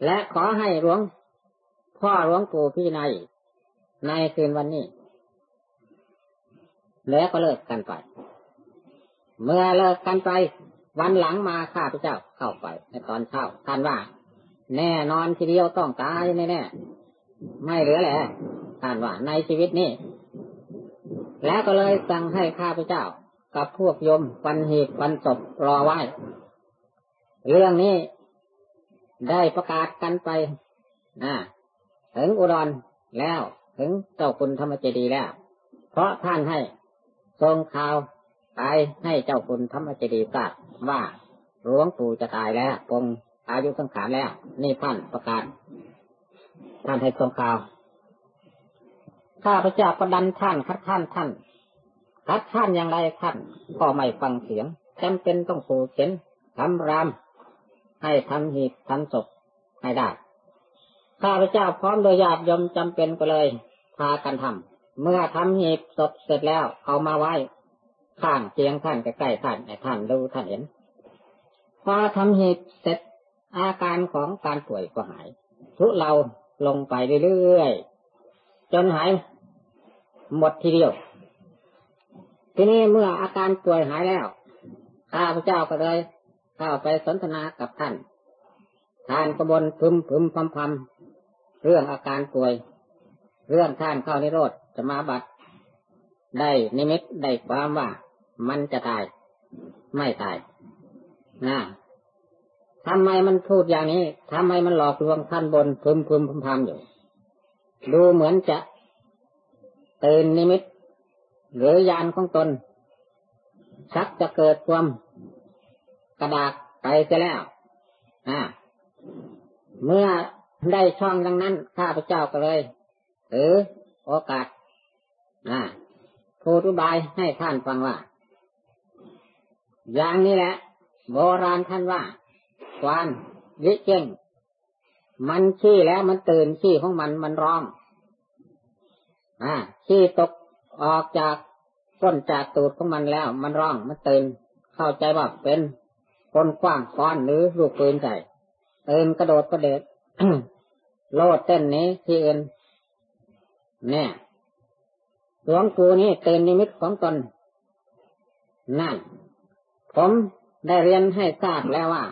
และขอให้หลวง พ่อหลวงปู่พี่นาย ในคืนวันนี้ แล้วก็เลิกกันไป เมื่อเลิกกันไป วันหลังมาข้าพเจ้าเข้าไปในตอนเช้าท่านว่า แน่นอนทีเดียวต้องตายแน่ๆไม่เหลือแหละท่านว่าในชีวิตนี้ แล้วก็เลยสั่งให้ข้าพเจ้า กับพวกโยมปันหีบปันศพรอไว้ เรื่องนี้ได้ประกาศกันไปนะถึงอุดรแล้ว ถึงเจ้าคุณธรรมเจดีแล้ว เพราะท่านให้ทรงข่าวไปให้เจ้าคุณธรรมเจดีทราบว่าหลวงปู่จะตายแล้วปงอายุสังขารแล้ว นี่ท่านประกาศท่านให้ทรงข่าวข้าพระเจ้าก็ดันท่านคัดท่านท่านคัดท่านอย่างไรท่านก็ไม่ฟังเสียงจำเป็นต้องสู่เข็นทำรามให้ทำหีบทำศพให้ได้ข้าพระเจ้าพร้อมโดยญาติยมจำเป็นก็เลย พากันทำเมื่อทำหีบศพเสร็จแล้วเอามาไว้ ข้างเตียงท่านใกล้ๆท่านให้ท่านดูท่านเห็น พอทำเหตุเสร็จอาการของการป่วยก็หาย ทุเราลงไปเรื่อยๆจนหายหมดทีเดียว ทีนี้เมื่ออาการป่วยหายแล้วข้าพเจ้าก็เลยเข้าไปสนทนากับท่าน ท่านกระบนพึมพึมพำพำเรื่องอาการป่วย เรื่องท่านเข้านิโรธจะมาบัดได้นิมิตได้ความว่า มันจะตาย ไม่ตายนะทำไมมันพูดอย่างนี้ทำไมมันหลอกลวงท่านบนพึมพึมพำพำอยู่ ดูเหมือนจะตื่นนิมิต หรือยานของตน ชักจะเกิดความกระดากไปเสียแล้วอ่าเมื่อได้ช่องดังนั้นข้าพเจ้าก็เลย หรือโอกาสอ่าพูดุบายให้ท่านฟังว่า อย่างนี้แหละ โบราณท่านว่า ควานวิเจงมันขี้แล้วมันตื่นขี้ของมันมันร้องอ่าขี้ตกออกจากก้นจากตูดของมันแล้ว มันร้องมันตื่นเข้าใจว่าเป็นคนกว้างก้อนหรือลูกปืนใส่ตื่นกระโดดกระเด็ดโลดเต้นนี้ที่อื่น นี่ยหลวงปู่นี่เตื่นนิมิตของตนนั่น ผมได้เรียนให้ทราบแล้วว่า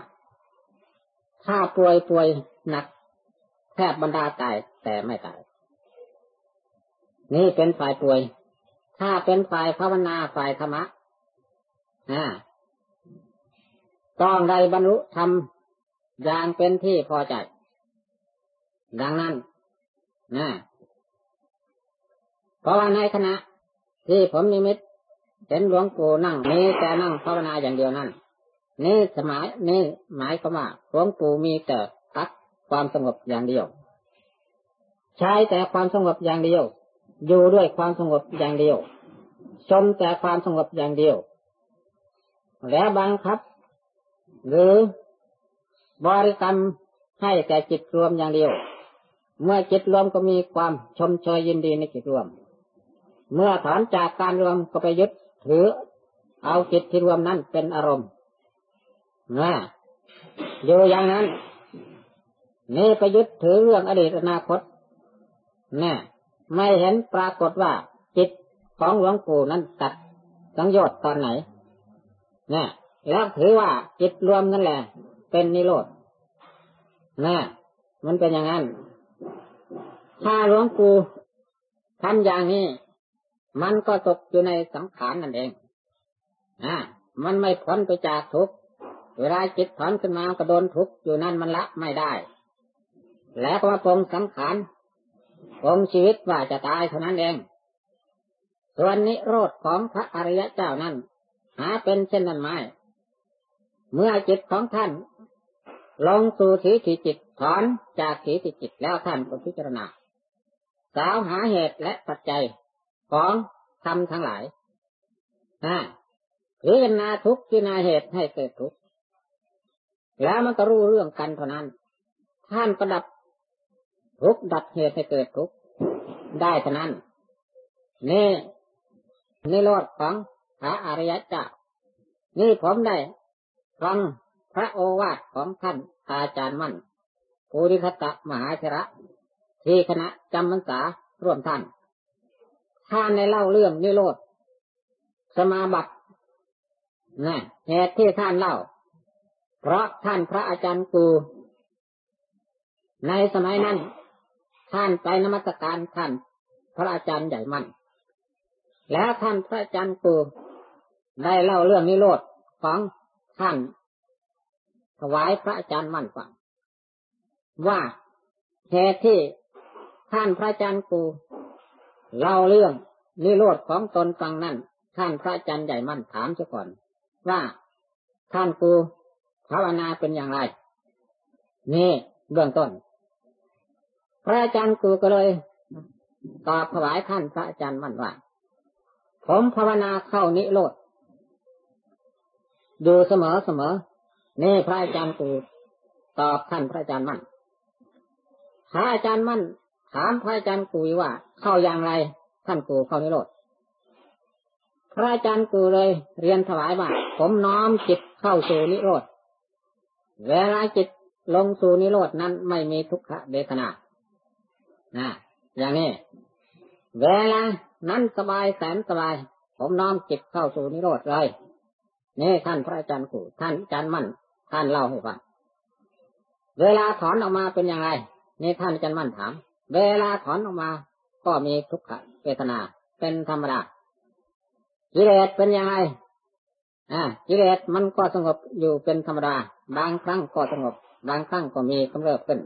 ถ้าป่วยป่วยหนัก แทบบรรดาตายแต่ไม่ตาย นี่เป็นฝ่ายป่วย ถ้าเป็นฝ่ายภาวนาฝ่ายธรรมะนะต้องได้บรรลุธรรมอย่างเป็นที่พอใจ ดังนั้นนะ เพราะว่าในขณะ ที่ผมนิมิตเห็นหลวงปู่นั่งนี่แต่นั่งภาวนาอย่างเดียวนั่นนี่สมัยนี่หมายความว่าหลวงปู่มีแต่พักความสงบอย่างเดียว ใช้แต่ความสงบอย่างเดียว อยู่ด้วยความสงบอย่างเดียวชมแต่ความสงบอย่างเดียว แล้วบังคับ หรือบริกรรมให้แต่จิตรวมอย่างเดียว เมื่อจิตรวมก็มีความชมเชยยินดีในจิตรวม เมื่อถอนจากการรวมก็ไปยึดถือ เอาจิตที่รวมนั้นเป็นอารมณ์นะอยู่อย่างนั้น นี่ไปยึดถือเรื่องอดีตอนาคตนี่ไม่เห็นปรากฏว่า จิตของหลวงปู่นั้นตัดสังโยชน์ตอนไหนนี่แล้วถือว่าจิตรวมนั่นแหละ เป็นนิโรธนะมันเป็นอย่างนั้น ถ้าหลวงปู่ทำอย่างนี้ มันก็ตกอยู่ในสังขารนั่นเองอ่ามันไม่พ้นไปจากทุกข์เวลาจิตถอนขึ้นมาก็โดนทุกข์อยู่นั่นมันละไม่ได้ แล้วก็มาปงสังขารปงชีวิตว่าจะตายเท่านั้นเอง ส่วนนิโรธของพระอริยเจ้านั้น หาเป็นเช่นนั้นไม่ เมื่อจิตของท่าน ลงสู่ถีถิจิตถอนจากถีถิจิตแล้วท่านก็พิจารณาสาวหาเหตุและปัจจัย ของธรรมทั้งหลายนะพิจารณาทุกพิจารณาเหตุให้เกิดทุกข์แล้วมันก็รู้เรื่องกันเท่านั้น ท่านก็ดับทุกดับเหตุให้เกิดทุกได้เท่านั้น นี่นี่รอดของพระอริยเจ้า นี่ผมได้ฟังพระโอวาทของท่านอาจารย์มั่นภูริคตะมหาเถระ ที่คณะจำพรรษาร่วมท่าน ท่านในเล่าเรื่องนิโรธสมาบัตินะเหตุที่ท่านเล่า เพราะท่านพระอาจารย์กูในสมัยนั้น ท่านไปนมัสการท่าน พระอาจารย์ใหญ่มั่นแล้วท่านพระอาจารย์กูได้เล่าเรื่องนิโรธของท่านถวายพระอาจารย์มั่นฟังว่าเหตุที่ท่านพระอาจารย์กู เล่าเรื่องนิโรธของตนฟังนั่น ท่านพระอาจารย์ใหญ่มั่นถามเสียก่อน ว่าท่านกูภาวนาเป็นอย่างไร นี่เบื้องต้น พระอาจารย์กูก็เลยตอบถวายท่านพระอาจารย์มั่นว่า ผมภาวนาเข้านิโรธอยู่เสมอเสมอนี่พระอาจารย์กูตอบท่านพระอาจารย์มั่นพระอาจารย์มั่น ถามพระอาจารย์กูว่าเข้าอย่างไร ท่านกูเข้านิโรธพระอาจารย์กูเลย เรียนถวายว่าผมน้อมจิตเข้าสู่นิโรธเวลาจิตลงสู่นิโรธนั้นไม่มีทุกขเวทนานะอย่างนี้ เวลานั้นสบายแสนสบาย ผมน้อมจิตเข้าสู่นิโรธเลย นี่ท่านพระอาจารย์กูท่านอาจารย์มั่น ท่านเล่าให้ฟัง เวลาถอนออกมาเป็นยังไงนี่ท่านอาจารย์มั่นถาม เวลาถอนออกมา ก็มีทุกขเวทนา เป็นธรรมดากิเลสเป็นยังไงอ่ากิเลสมันก็สงบอยู่เป็นธรรมดา บางครั้งก็สงบ บางครั้งก็มีกำเริบขึ้น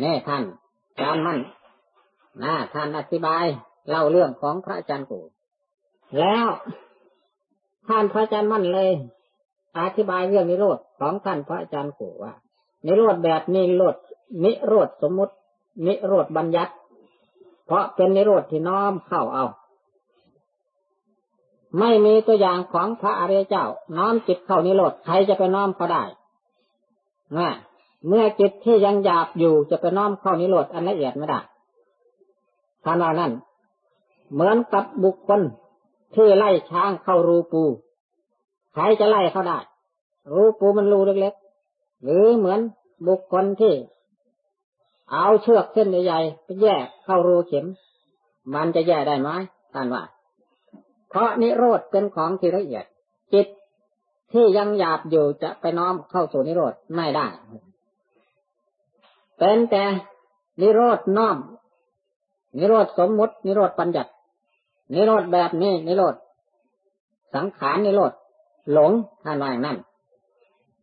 แน่ท่านอาจารย์มั่นนะท่านอธิบายเล่าเรื่องของพระอาจารย์กูแล้วท่านพระอาจารย์มั่นเลย อธิบายเรื่องนิโรธของท่านพระอาจารย์ขู่ว่านิโรธแบบนิโรธนิโรธสมมุติ นิโรธบัญญัติ เพราะเป็นนิโรธที่น้อมเข้าเอา ไม่มีตัวอย่างของพระอริยเจ้า น้อมจิตเข้านิโรธใครจะไปน้อมเขาได้นะเมื่อจิตที่ยังหยาบอยู่จะไปน้อมเข้านิโรธอันละเอียดไม่ได้ท่านว่านั้นเหมือนกับบุคคลที่ไล่ช้างเข้ารูปูใครจะไล่เขาได้ รูปูมันรูเล็กๆหรือเหมือนบุคคลที่ เอาเชือกเส้นใหญ่ๆไปแยกเข้ารูเข็ม มันจะแยกได้ไหมท่านว่า เพราะนิโรธเป็นของที่ละเอียด จิตที่ยังหยาบอยู่จะไปน้อมเข้าสู่นิโรธไม่ได้ เป็นแต่นิโรธน้อม นิโรธสมมุติ นิโรธปัญญัติ นิโรธแบบนี้นิโรธสังขารนิโรธหลงท่านว่าอย่างนั้น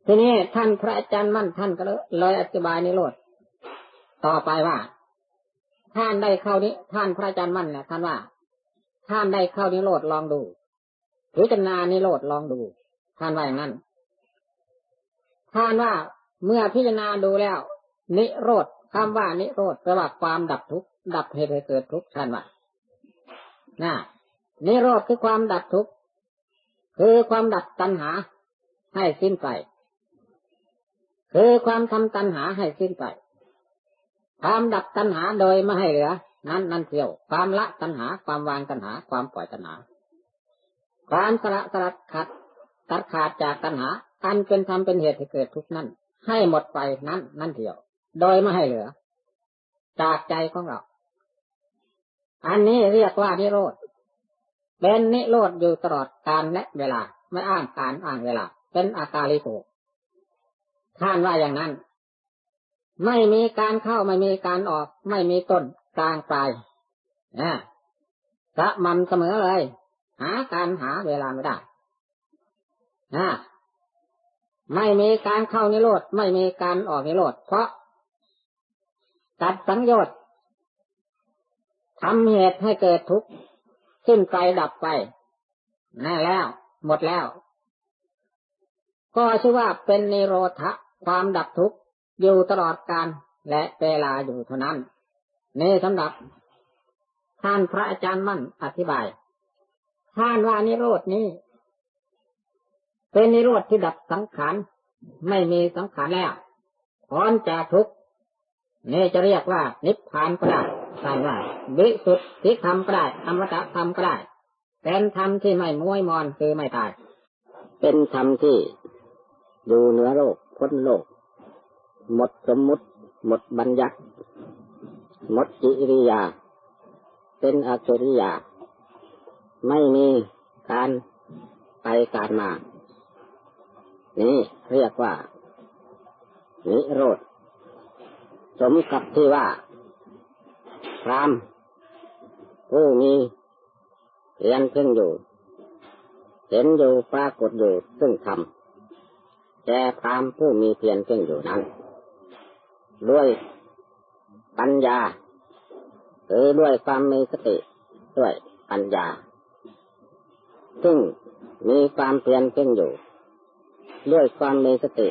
ทีนี้ท่านพระอาจารย์มั่นท่านก็เลยอธิบายนิโรธ ต่อไปว่า ท่านได้เข้านี้ ท่านพระอาจารย์มั่นเนี่ยท่านว่า ท่านได้เข้านิโรธลองดูพิจารณานิโรธลองดู ท่านว่าอย่างนั้น ท่านว่าเมื่อพิจารณาดูแล้ว นิโรธคำว่านิโรธแปลว่าความดับทุกข์ดับเหตุให้เกิดทุกข์ท่านว่านะนิโรธคือความดับทุกข์คือความดับตัณหาให้สิ้นไป คือความทำตัณหาให้สิ้นไป ความดับตัณหาโดยไม่ให้เหลือ นั้นนั่นเที่ยว ความละตัณหา ความวางตัณหา ความปล่อยตัณหา ความสละสลัดขัดตัดขาดจากตัณหา อันเป็นธรรมเป็นเหตุให้เกิดทุกข์นั้นให้หมดไปนั้นนั่นเที่ยว โดยไม่ให้เหลือ จากใจของเรา อันนี้เรียกว่านิโรธ เป็นนิโรธอยู่ตลอดการและเวลา ไม่อ้างการอ้างเวลา เป็นอาการลิโกท่านว่าอย่างนั้น ไม่มีการเข้าไม่มีการออก ไม่มีต้นกลางปลายนะสะมันเสมอเลย หาการหาเวลาไม่ได้นะไม่มีการเข้านิโรธไม่มีการออกนิโรธเพราะ ตัดสังโยชน์ทำเหตุให้เกิดทุกข์สิ้นไปดับไปนั่นแล้ว หมดแล้ว ก็ชื่อว่าเป็นนิโรธะความดับทุกข์ อยู่ตลอดกาลและเวลาอยู่เท่านั้น นี่สำหรับ ท่านพระอาจารย์มั่นอธิบาย ท่านว่านิโรดนี้ เป็นนิโรธที่ดับสังขารไม่มีสังขารแล้วถอนจากทุกนี่จะเรียกว่า นิพพานก็ได้ท่านว่าวิสุทธิธรรมก็ได้อมตะธรรมก็ได้เป็นธรรมที่ไม่ม้วยมอนคือไม่ตาย เป็นธรรมที่อยู่เหนือโลกพ้นโลก หมดสมมุติ หมดบัญญัติ หมดจิริยา เป็นอจริยา ไม่มีการไปการมา นี่เรียกว่า นิโรธ สมกับที่ว่าพรามผู้มีเรียนเพ่งอยู่ เห็นอยู่ปรากฏอยู่ซึ่งธรรมแก่พรามผู้มีเพียรเพ่งอยู่นั้น ด้วยปัญญา หรือด้วยความมีสติด้วยปัญญา ซึ่งมีความเพียรเพ่งอยู่ ด้วยความมีสติ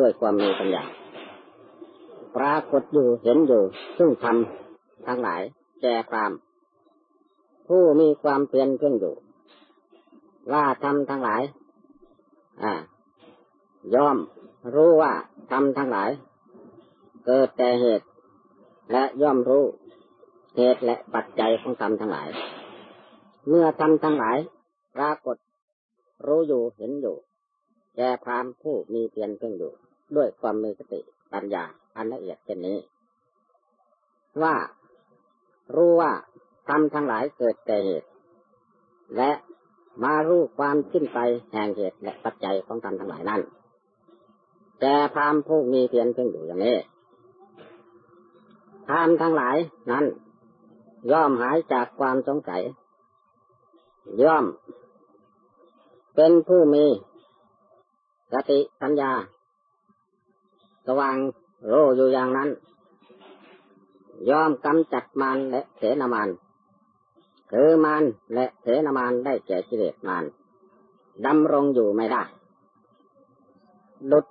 ด้วยความมีปัญญา ปรากฏอยู่เห็นอยู่ ซึ่งทำทั้งหลายแก่ความ ผู้มีความเพียรเพ่งอยู่ ว่าทำทั้งหลาย อ่า ยอมรู้ว่าทำทั้งหลาย เกิดแต่เหตุ และย่อมรู้ เหตุและปัจจัยของธรรมทั้งหลาย เมื่อธรรมทั้งหลายปรากฏ รู้อยู่เห็นอยู่แก่พรามผู้มีเพียรเพ่งอยู่ ด้วยความมีสติปัญญาอันละเอียดเช่นนี้ ว่ารู้ว่าธรรมทั้งหลายเกิดแต่เหตุ และมารู้ความสิ้นไปแห่งเหตุและปัจจัยของธรรมทั้งหลายนั้นแก่พรามผู้มีเพียรเพ่งอยู่อย่างนี้ ธรรมทั้งหลายนั้น ย่อมหายจากความสงสัย ย่อม เป็นผู้มีสติปัญญา สว่างโรอยู่อย่างนั้น ย่อมกำจัดมารและเสนามานคือมารและเสนามานได้แก่กิเลสมารดำรงอยู่ไม่ได้ ดุด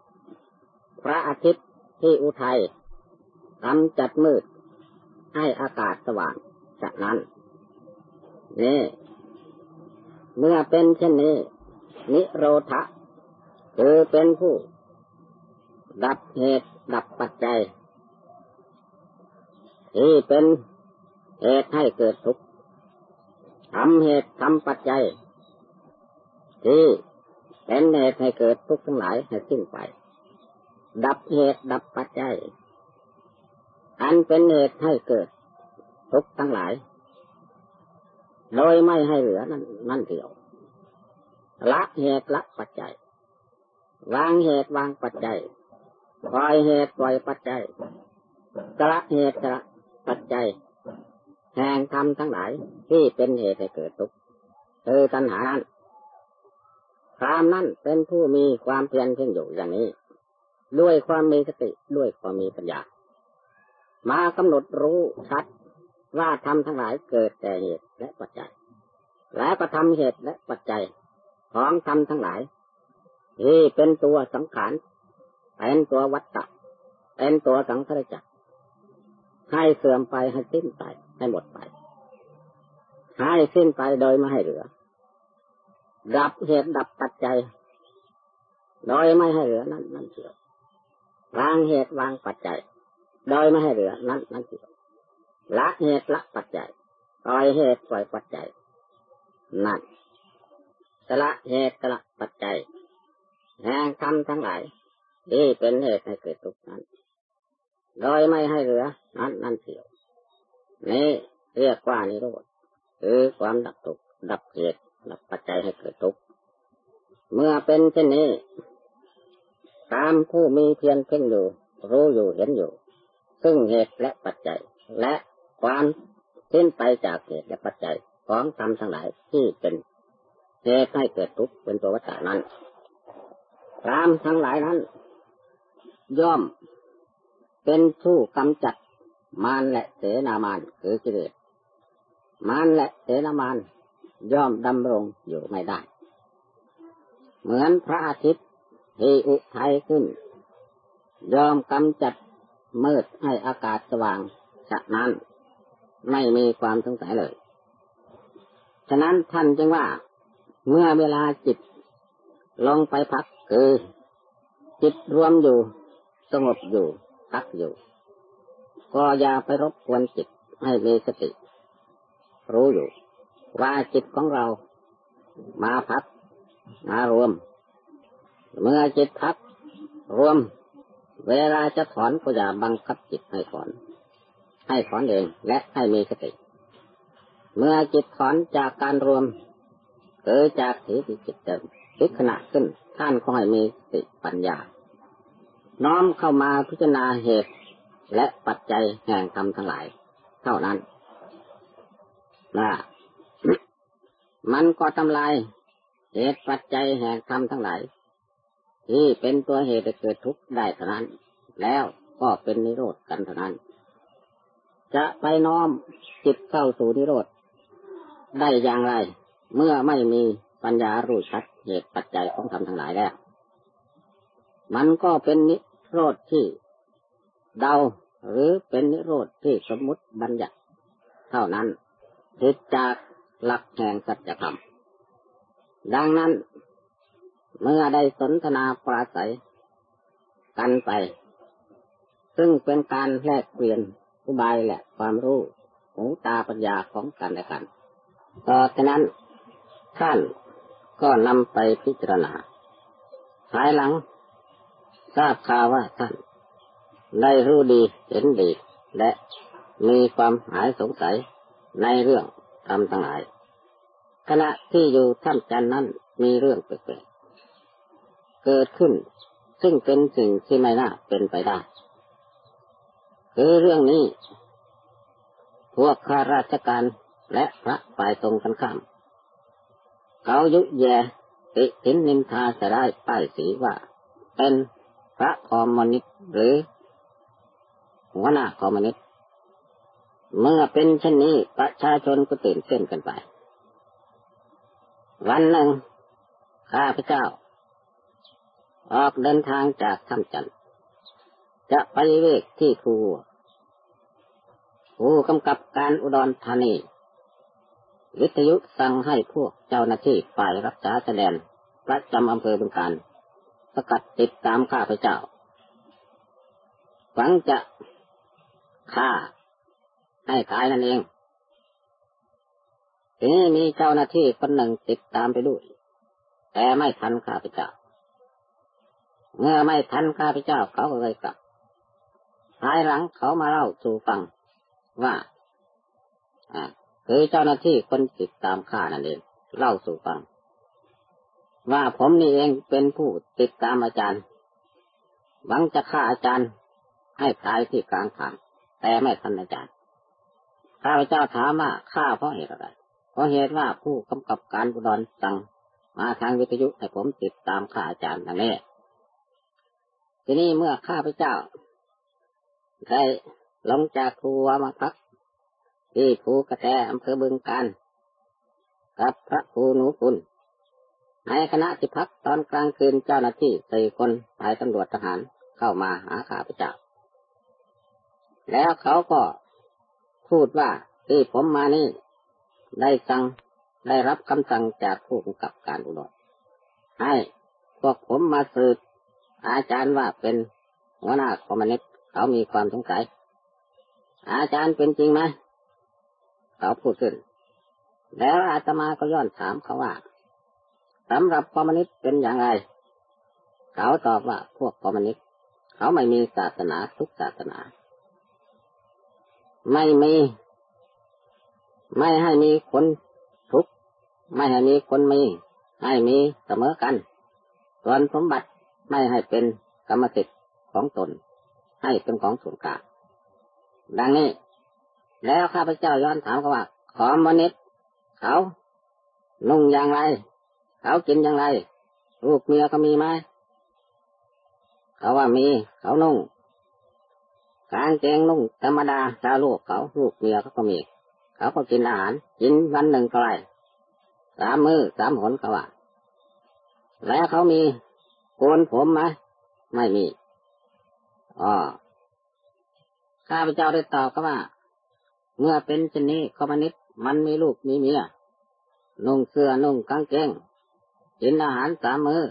พระอาทิตย์ที่อุทัย กำจัดมืด ให้อากาศสว่างจากนั้น นี่ เมื่อเป็นเช่นนี้ นิโรธะคือเป็นผู้ ดับเหตุดับปัจจัยที่เป็นเหตุให้เกิดทุกข์ทำเหตุทำปัจจัย ที่เป็นเหตุให้เกิดทุกข์ทั้งหลายให้สิ้นไป ดับเหตุดับปัจจัย อันเป็นเหตุให้เกิด ทุกทั้งหลาย โดยไม่ให้เหลือนั่นนั่นเดียว ละเหตุละปัจจัย วางเหตุวางปัจจัย ปล่อยเหตุปล่อยปัจจัยกระเหตุกระปัจจัย แห่งธรรมทั้งหลายที่เป็นเหตุให้เกิดทุกข์คือตัณหานั้นพรามนั้นเป็นผู้มีความเพียรเพ่งอยู่อย่างนี้ ด้วยความมีสติด้วยความมีปัญญา มากำหนดรู้ชัดว่าทำทั้งหลายเกิดแต่เหตุและปัจจัย และก็ทำเหตุและปัจจัย ของทำทั้งหลายที่เป็นตัวสังขารเป็นตัววัตตะเป็นตัวสังขารจักรให้เสื่อมไปให้สิ้นไปให้หมดไป ให้สิ้นไปโดยไม่ให้เหลือ ดับเหตุดับปัจจัยโดยไม่ให้เหลือนั่นนั่นเสียวางเหตุวางปัจจัย โดยไม่ให้เหลือ นั่นนั่นเสียวละเหตุละปัจจัยปล่อยเหตุปล่อยปัจจัยนั่นสละเหตุสละปัจจัยแห่งธรรมทั้งหลายที่เป็นเหตุให้เกิดทุกข์นั้น โดยไม่ให้เหลือ นั้นนั่นเสียวนี่เรียกว่านิโรธคือความดับทุกข์ดับเหตุดับปัจจัยให้เกิดทุกข์เมื่อเป็นเช่นนี้ตามผู้มีเพียรเพ่งอยู่ รู้อยู่เห็นอยู่ ซึ่งเหตุและปัจจัย และความสิ้นไปจากเหตุและปัจจัยของธรรมทั้งหลายที่เป็นเหตุให้เกิดทุกข์เป็นตัววัฏฏานั้นพรามทั้งหลายนั้น ย่อมเป็นผู้กำจัดมารและเสนามารคือกิเลสมารและเสนามารย่อมดำรงอยู่ไม่ได้ เหมือนพระอาทิตย์ที่อุทัยขึ้นยอมกำจัด มืดให้อากาศสว่างฉะนั้นไม่มีความสงสัยเลย ฉะนั้นท่านจึงว่า เมื่อเวลาจิต ลงไปพักคือ จิตรวมอยู่ สงบอยู่ พักอยู่ ก็อย่าไปรบกวนจิตให้มีสติ รู้อยู่ ว่าจิตของเรา มาพัก มารวม เมื่อจิตพัก รวม เวลาจะถอนก็อย่าบังคับจิตให้ถอน ให้ถอนเองและให้มีสติ เมื่อจิตถอนจากการรวมเกิดจากสีที่จิตเดิมพิขณะขึ้นท่านก็ให้มีสติปัญญา น้อมเข้ามาพิจารณาเหตุและปัจจัยแห่งธรรมทั้งหลาย เท่านั้นนะมันก็ทำลายเหตุปัจจัยแห่งธรรมทั้งหลาย ที่เป็นตัวเหตุเกิดทุกข์ได้เท่านั้น แล้วก็เป็นนิโรธกันเท่านั้น จะไปน้อมจิตเข้าสู่นิโรธได้อย่างไร เมื่อไม่มีปัญญารู้ชัดเหตุปัจจัยของธรรมทั้งหลายแล้ว มันก็เป็นนิโรธที่เดาหรือเป็นนิโรธที่สมมุติบัญญัติเท่านั้นผิดจากหลักแห่งสัจธรรมดังนั้น เมื่อได้สนทนาปราศัย กันไป ซึ่งเป็นการแลกเปลี่ยนอุบายและความรู้หูตาปัญญาของกันและกัน ต่อจากนั้นท่านก็นำไปพิจารณาภายหลัง ทราบข่าวว่าท่าน ได้รู้ดีเห็นดี และมีความหายสงสัยในเรื่องทำทั้งหลาย ขณะที่อยู่ท่ามจันนั้นมีเรื่องแปลก เกิดขึ้น ซึ่งเป็นสิ่งที่ไม่น่าเป็นไปได้ คือเรื่องนี้ พวกข้าราชการและพระฝ่ายตรงกันข้าม เขายุแย่ติถินนินทาจะได้ป้ายสีว่า เป็นพระคอมมนิสต์หรือ หัวหน้าคอมมนิสต์เมื่อเป็นเช่นนี้ประชาชนก็ตื่นเต้นกันไป วันหนึ่งข้าพเจ้า ออกเดินทางจากถ้ำจันจะไปเวกที่ภูผู้กำกับการอุดรธานี วิทยุสั่งให้พวกเจ้าหน้าที่ฝ่ายรักษาแสดงประจำอำเภอบึงการสกัดติดตามข้าพเจ้าหวังจะฆ่าให้ตายนั่นเองทีนี้มีเจ้าหน้าที่คนหนึ่งติดตามไปด้วย แต่ไม่ทันข้าพเจ้า เมื่อไม่ทันข้าพเจ้าเขาก็เลยกลับภายหลังเขามาเล่าสู่ฟังว่าคือเจ้าหน้าที่คนติดตามข้านั่นเองเล่าสู่ฟัง ว่าผมนี่เองเป็นผู้ติดตามอาจารย์หวังจะฆ่าอาจารย์ให้ตายที่กลางทางแต่ไม่ทันอาจารย์ข้าพเจ้าถามว่าฆ่าเพราะเหตุอะไรเพราะเหตุว่าผู้กำกับการอุดรสั่งมาทางวิทยุให้ผมติดตามข้าอาจารย์นั่นแหละ ทีนี้เมื่อข้าพเจ้าได้ลงจากภูวามาพัก ที่ภูกระแตอำเภอบึงการกับพระครูหนูปุณในคณะที่พักตอนกลางคืนเจ้าหน้าที่สี่คนสายตำรวจทหารเข้ามาหาข้าพเจ้า แล้วเขาก็พูดว่าที่ผมมานี่ ได้สั่งได้รับคำสั่งจากผู้กำกับการอุดรให้พวกผมมาสืบ อาจารย์ว่าเป็นหัวหน้าคอมมิวนิสต์เขามีความสงสัย อาจารย์เป็นจริงไหมเขาพูดขึ้น แล้วอาตมาก็ย้อนถามเขาว่าสำหรับคอมมิวนิสต์เป็นอย่างไร เขาตอบว่าพวกคอมมิวนิสต์เขาไม่มีศาสนาทุกศาสนา ไม่มี ไม่ให้มีคนทุกข์ไม่ให้มีคนมี ให้มีเสมอกัน ส่วนสมบัติ ไม่ให้เป็นกรรมสิทธิ์ของตน ให้เป็นของส่วนกลางดังนี้ แล้วข้าพเจ้าย้อนถามเขาว่า ขอมนิษเขา นุ่งอย่างไร เขากินอย่างไร ลูกเมียก็มีไหมเขาว่ามี เขานุ่งกางเกงนุ่งธรรมดาชาลูกเขาลูกเมียเขาก็มี เขาก็กินอาหาร กินวันหนึ่งก็ไรสามมือสามหนเขาว่าแล้วเขามี โกนผมไหมไม่มีอ๋อข้าพเจ้าได้ตอบเขาว่า เมื่อเป็นเช่นนี้คอมนิสมันมีลูกมีเมียนุ่งเสื้อนุ่งกางเกงกินอาหารสามมือ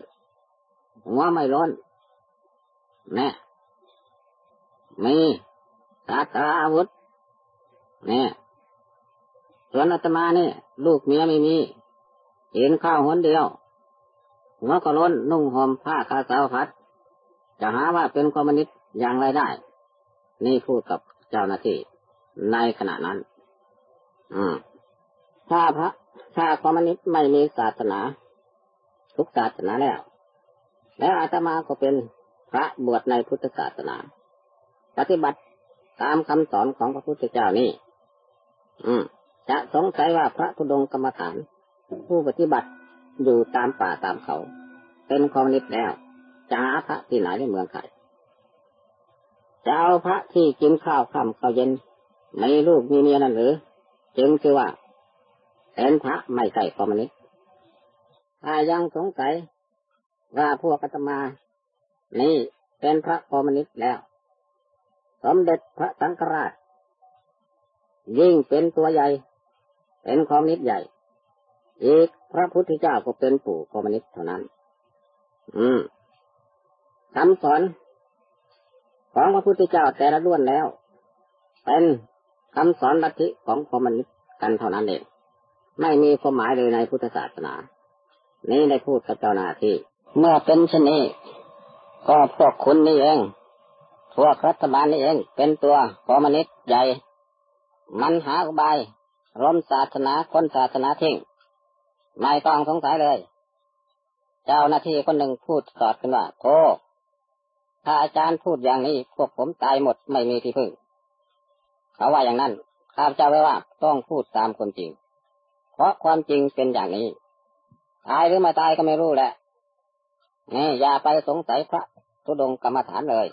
หัวไม่ร้อนแน่มีสาตราอาวุธเนี่ยส่วนอาตมาเนี่ยลูกเมียไม่มีกินข้าวหนเดียว หัวก็ล้นนุ่งห่มผ้าคาสาวพัดจะหาว่าเป็นคอมมิวนิสต์อย่างไรได้ นี่พูดกับเจ้าหน้าที่ในขณะนั้น อืมถ้าพระถ้าคอมมิวนิสต์ไม่มีศาสนา ทุกศาสนาแล้ว แล้วอาตมาก็เป็นพระบวชในพุทธศาสนา ปฏิบัติตามคำสอนของพระพุทธเจ้านี่ อืม จะสงสัยว่าพระธุดงกรรมฐาน ผู้ปฏิบัติ อยู่ตามป่าตามเขา เป็นคอมมิวนิสต์แล้วจะหาพระที่ไหนในเมืองไทยจะเอาพระที่กินข้าวค่ำข้าวเย็นมีลูกมีเมียนั่นหรือ จึงถือว่าเป็นพระไม่ใช่คอมมิวนิสต์ถ้ายังสงสัยว่าพวกอาตมา นี่เป็นพระคอมมิวนิสต์แล้ว สมเด็จพระสังฆราช ยิ่งเป็นตัวใหญ่ เป็นคอมมิวนิสต์ใหญ่ อีกพระพุทธเจ้าก็เป็นปู่คอมมิวนิสต์เท่านั้น อืมคำสอนของพระพุทธเจ้าแต่ละล้วนแล้ว เป็นคำสอนลัทธิของคอมมิวนิสต์กันเท่านั้นเองไม่มีความหมายเลยในพุทธศาสนา นี่ได้พูดกับเจ้าหน้าที่ เมื่อเป็นเช่นนี้ก็พวกคุณนี่เอง พวกรัฐบาลนี่เอง เป็นตัวคอมมิวนิสต์ใหญ่ มันหาอุบายรมศาสนาคนศาสนาทิ้ง ไม่ต้องสงสัยเลย เจ้าหน้าที่คนหนึ่งพูดสอดขึ้นว่าโธ่ถ้าอาจารย์พูดอย่างนี้พวกผมตายหมดไม่มีที่พึ่ง เขาว่าอย่างนั้นข้าพเจ้าไว้ว่าต้องพูดตามคนจริง เพราะความจริงเป็นอย่างนี้ ตายหรือไม่ตายก็ไม่รู้แหละนี่อย่าไปสงสัยพระทุดงกรรมฐานเลย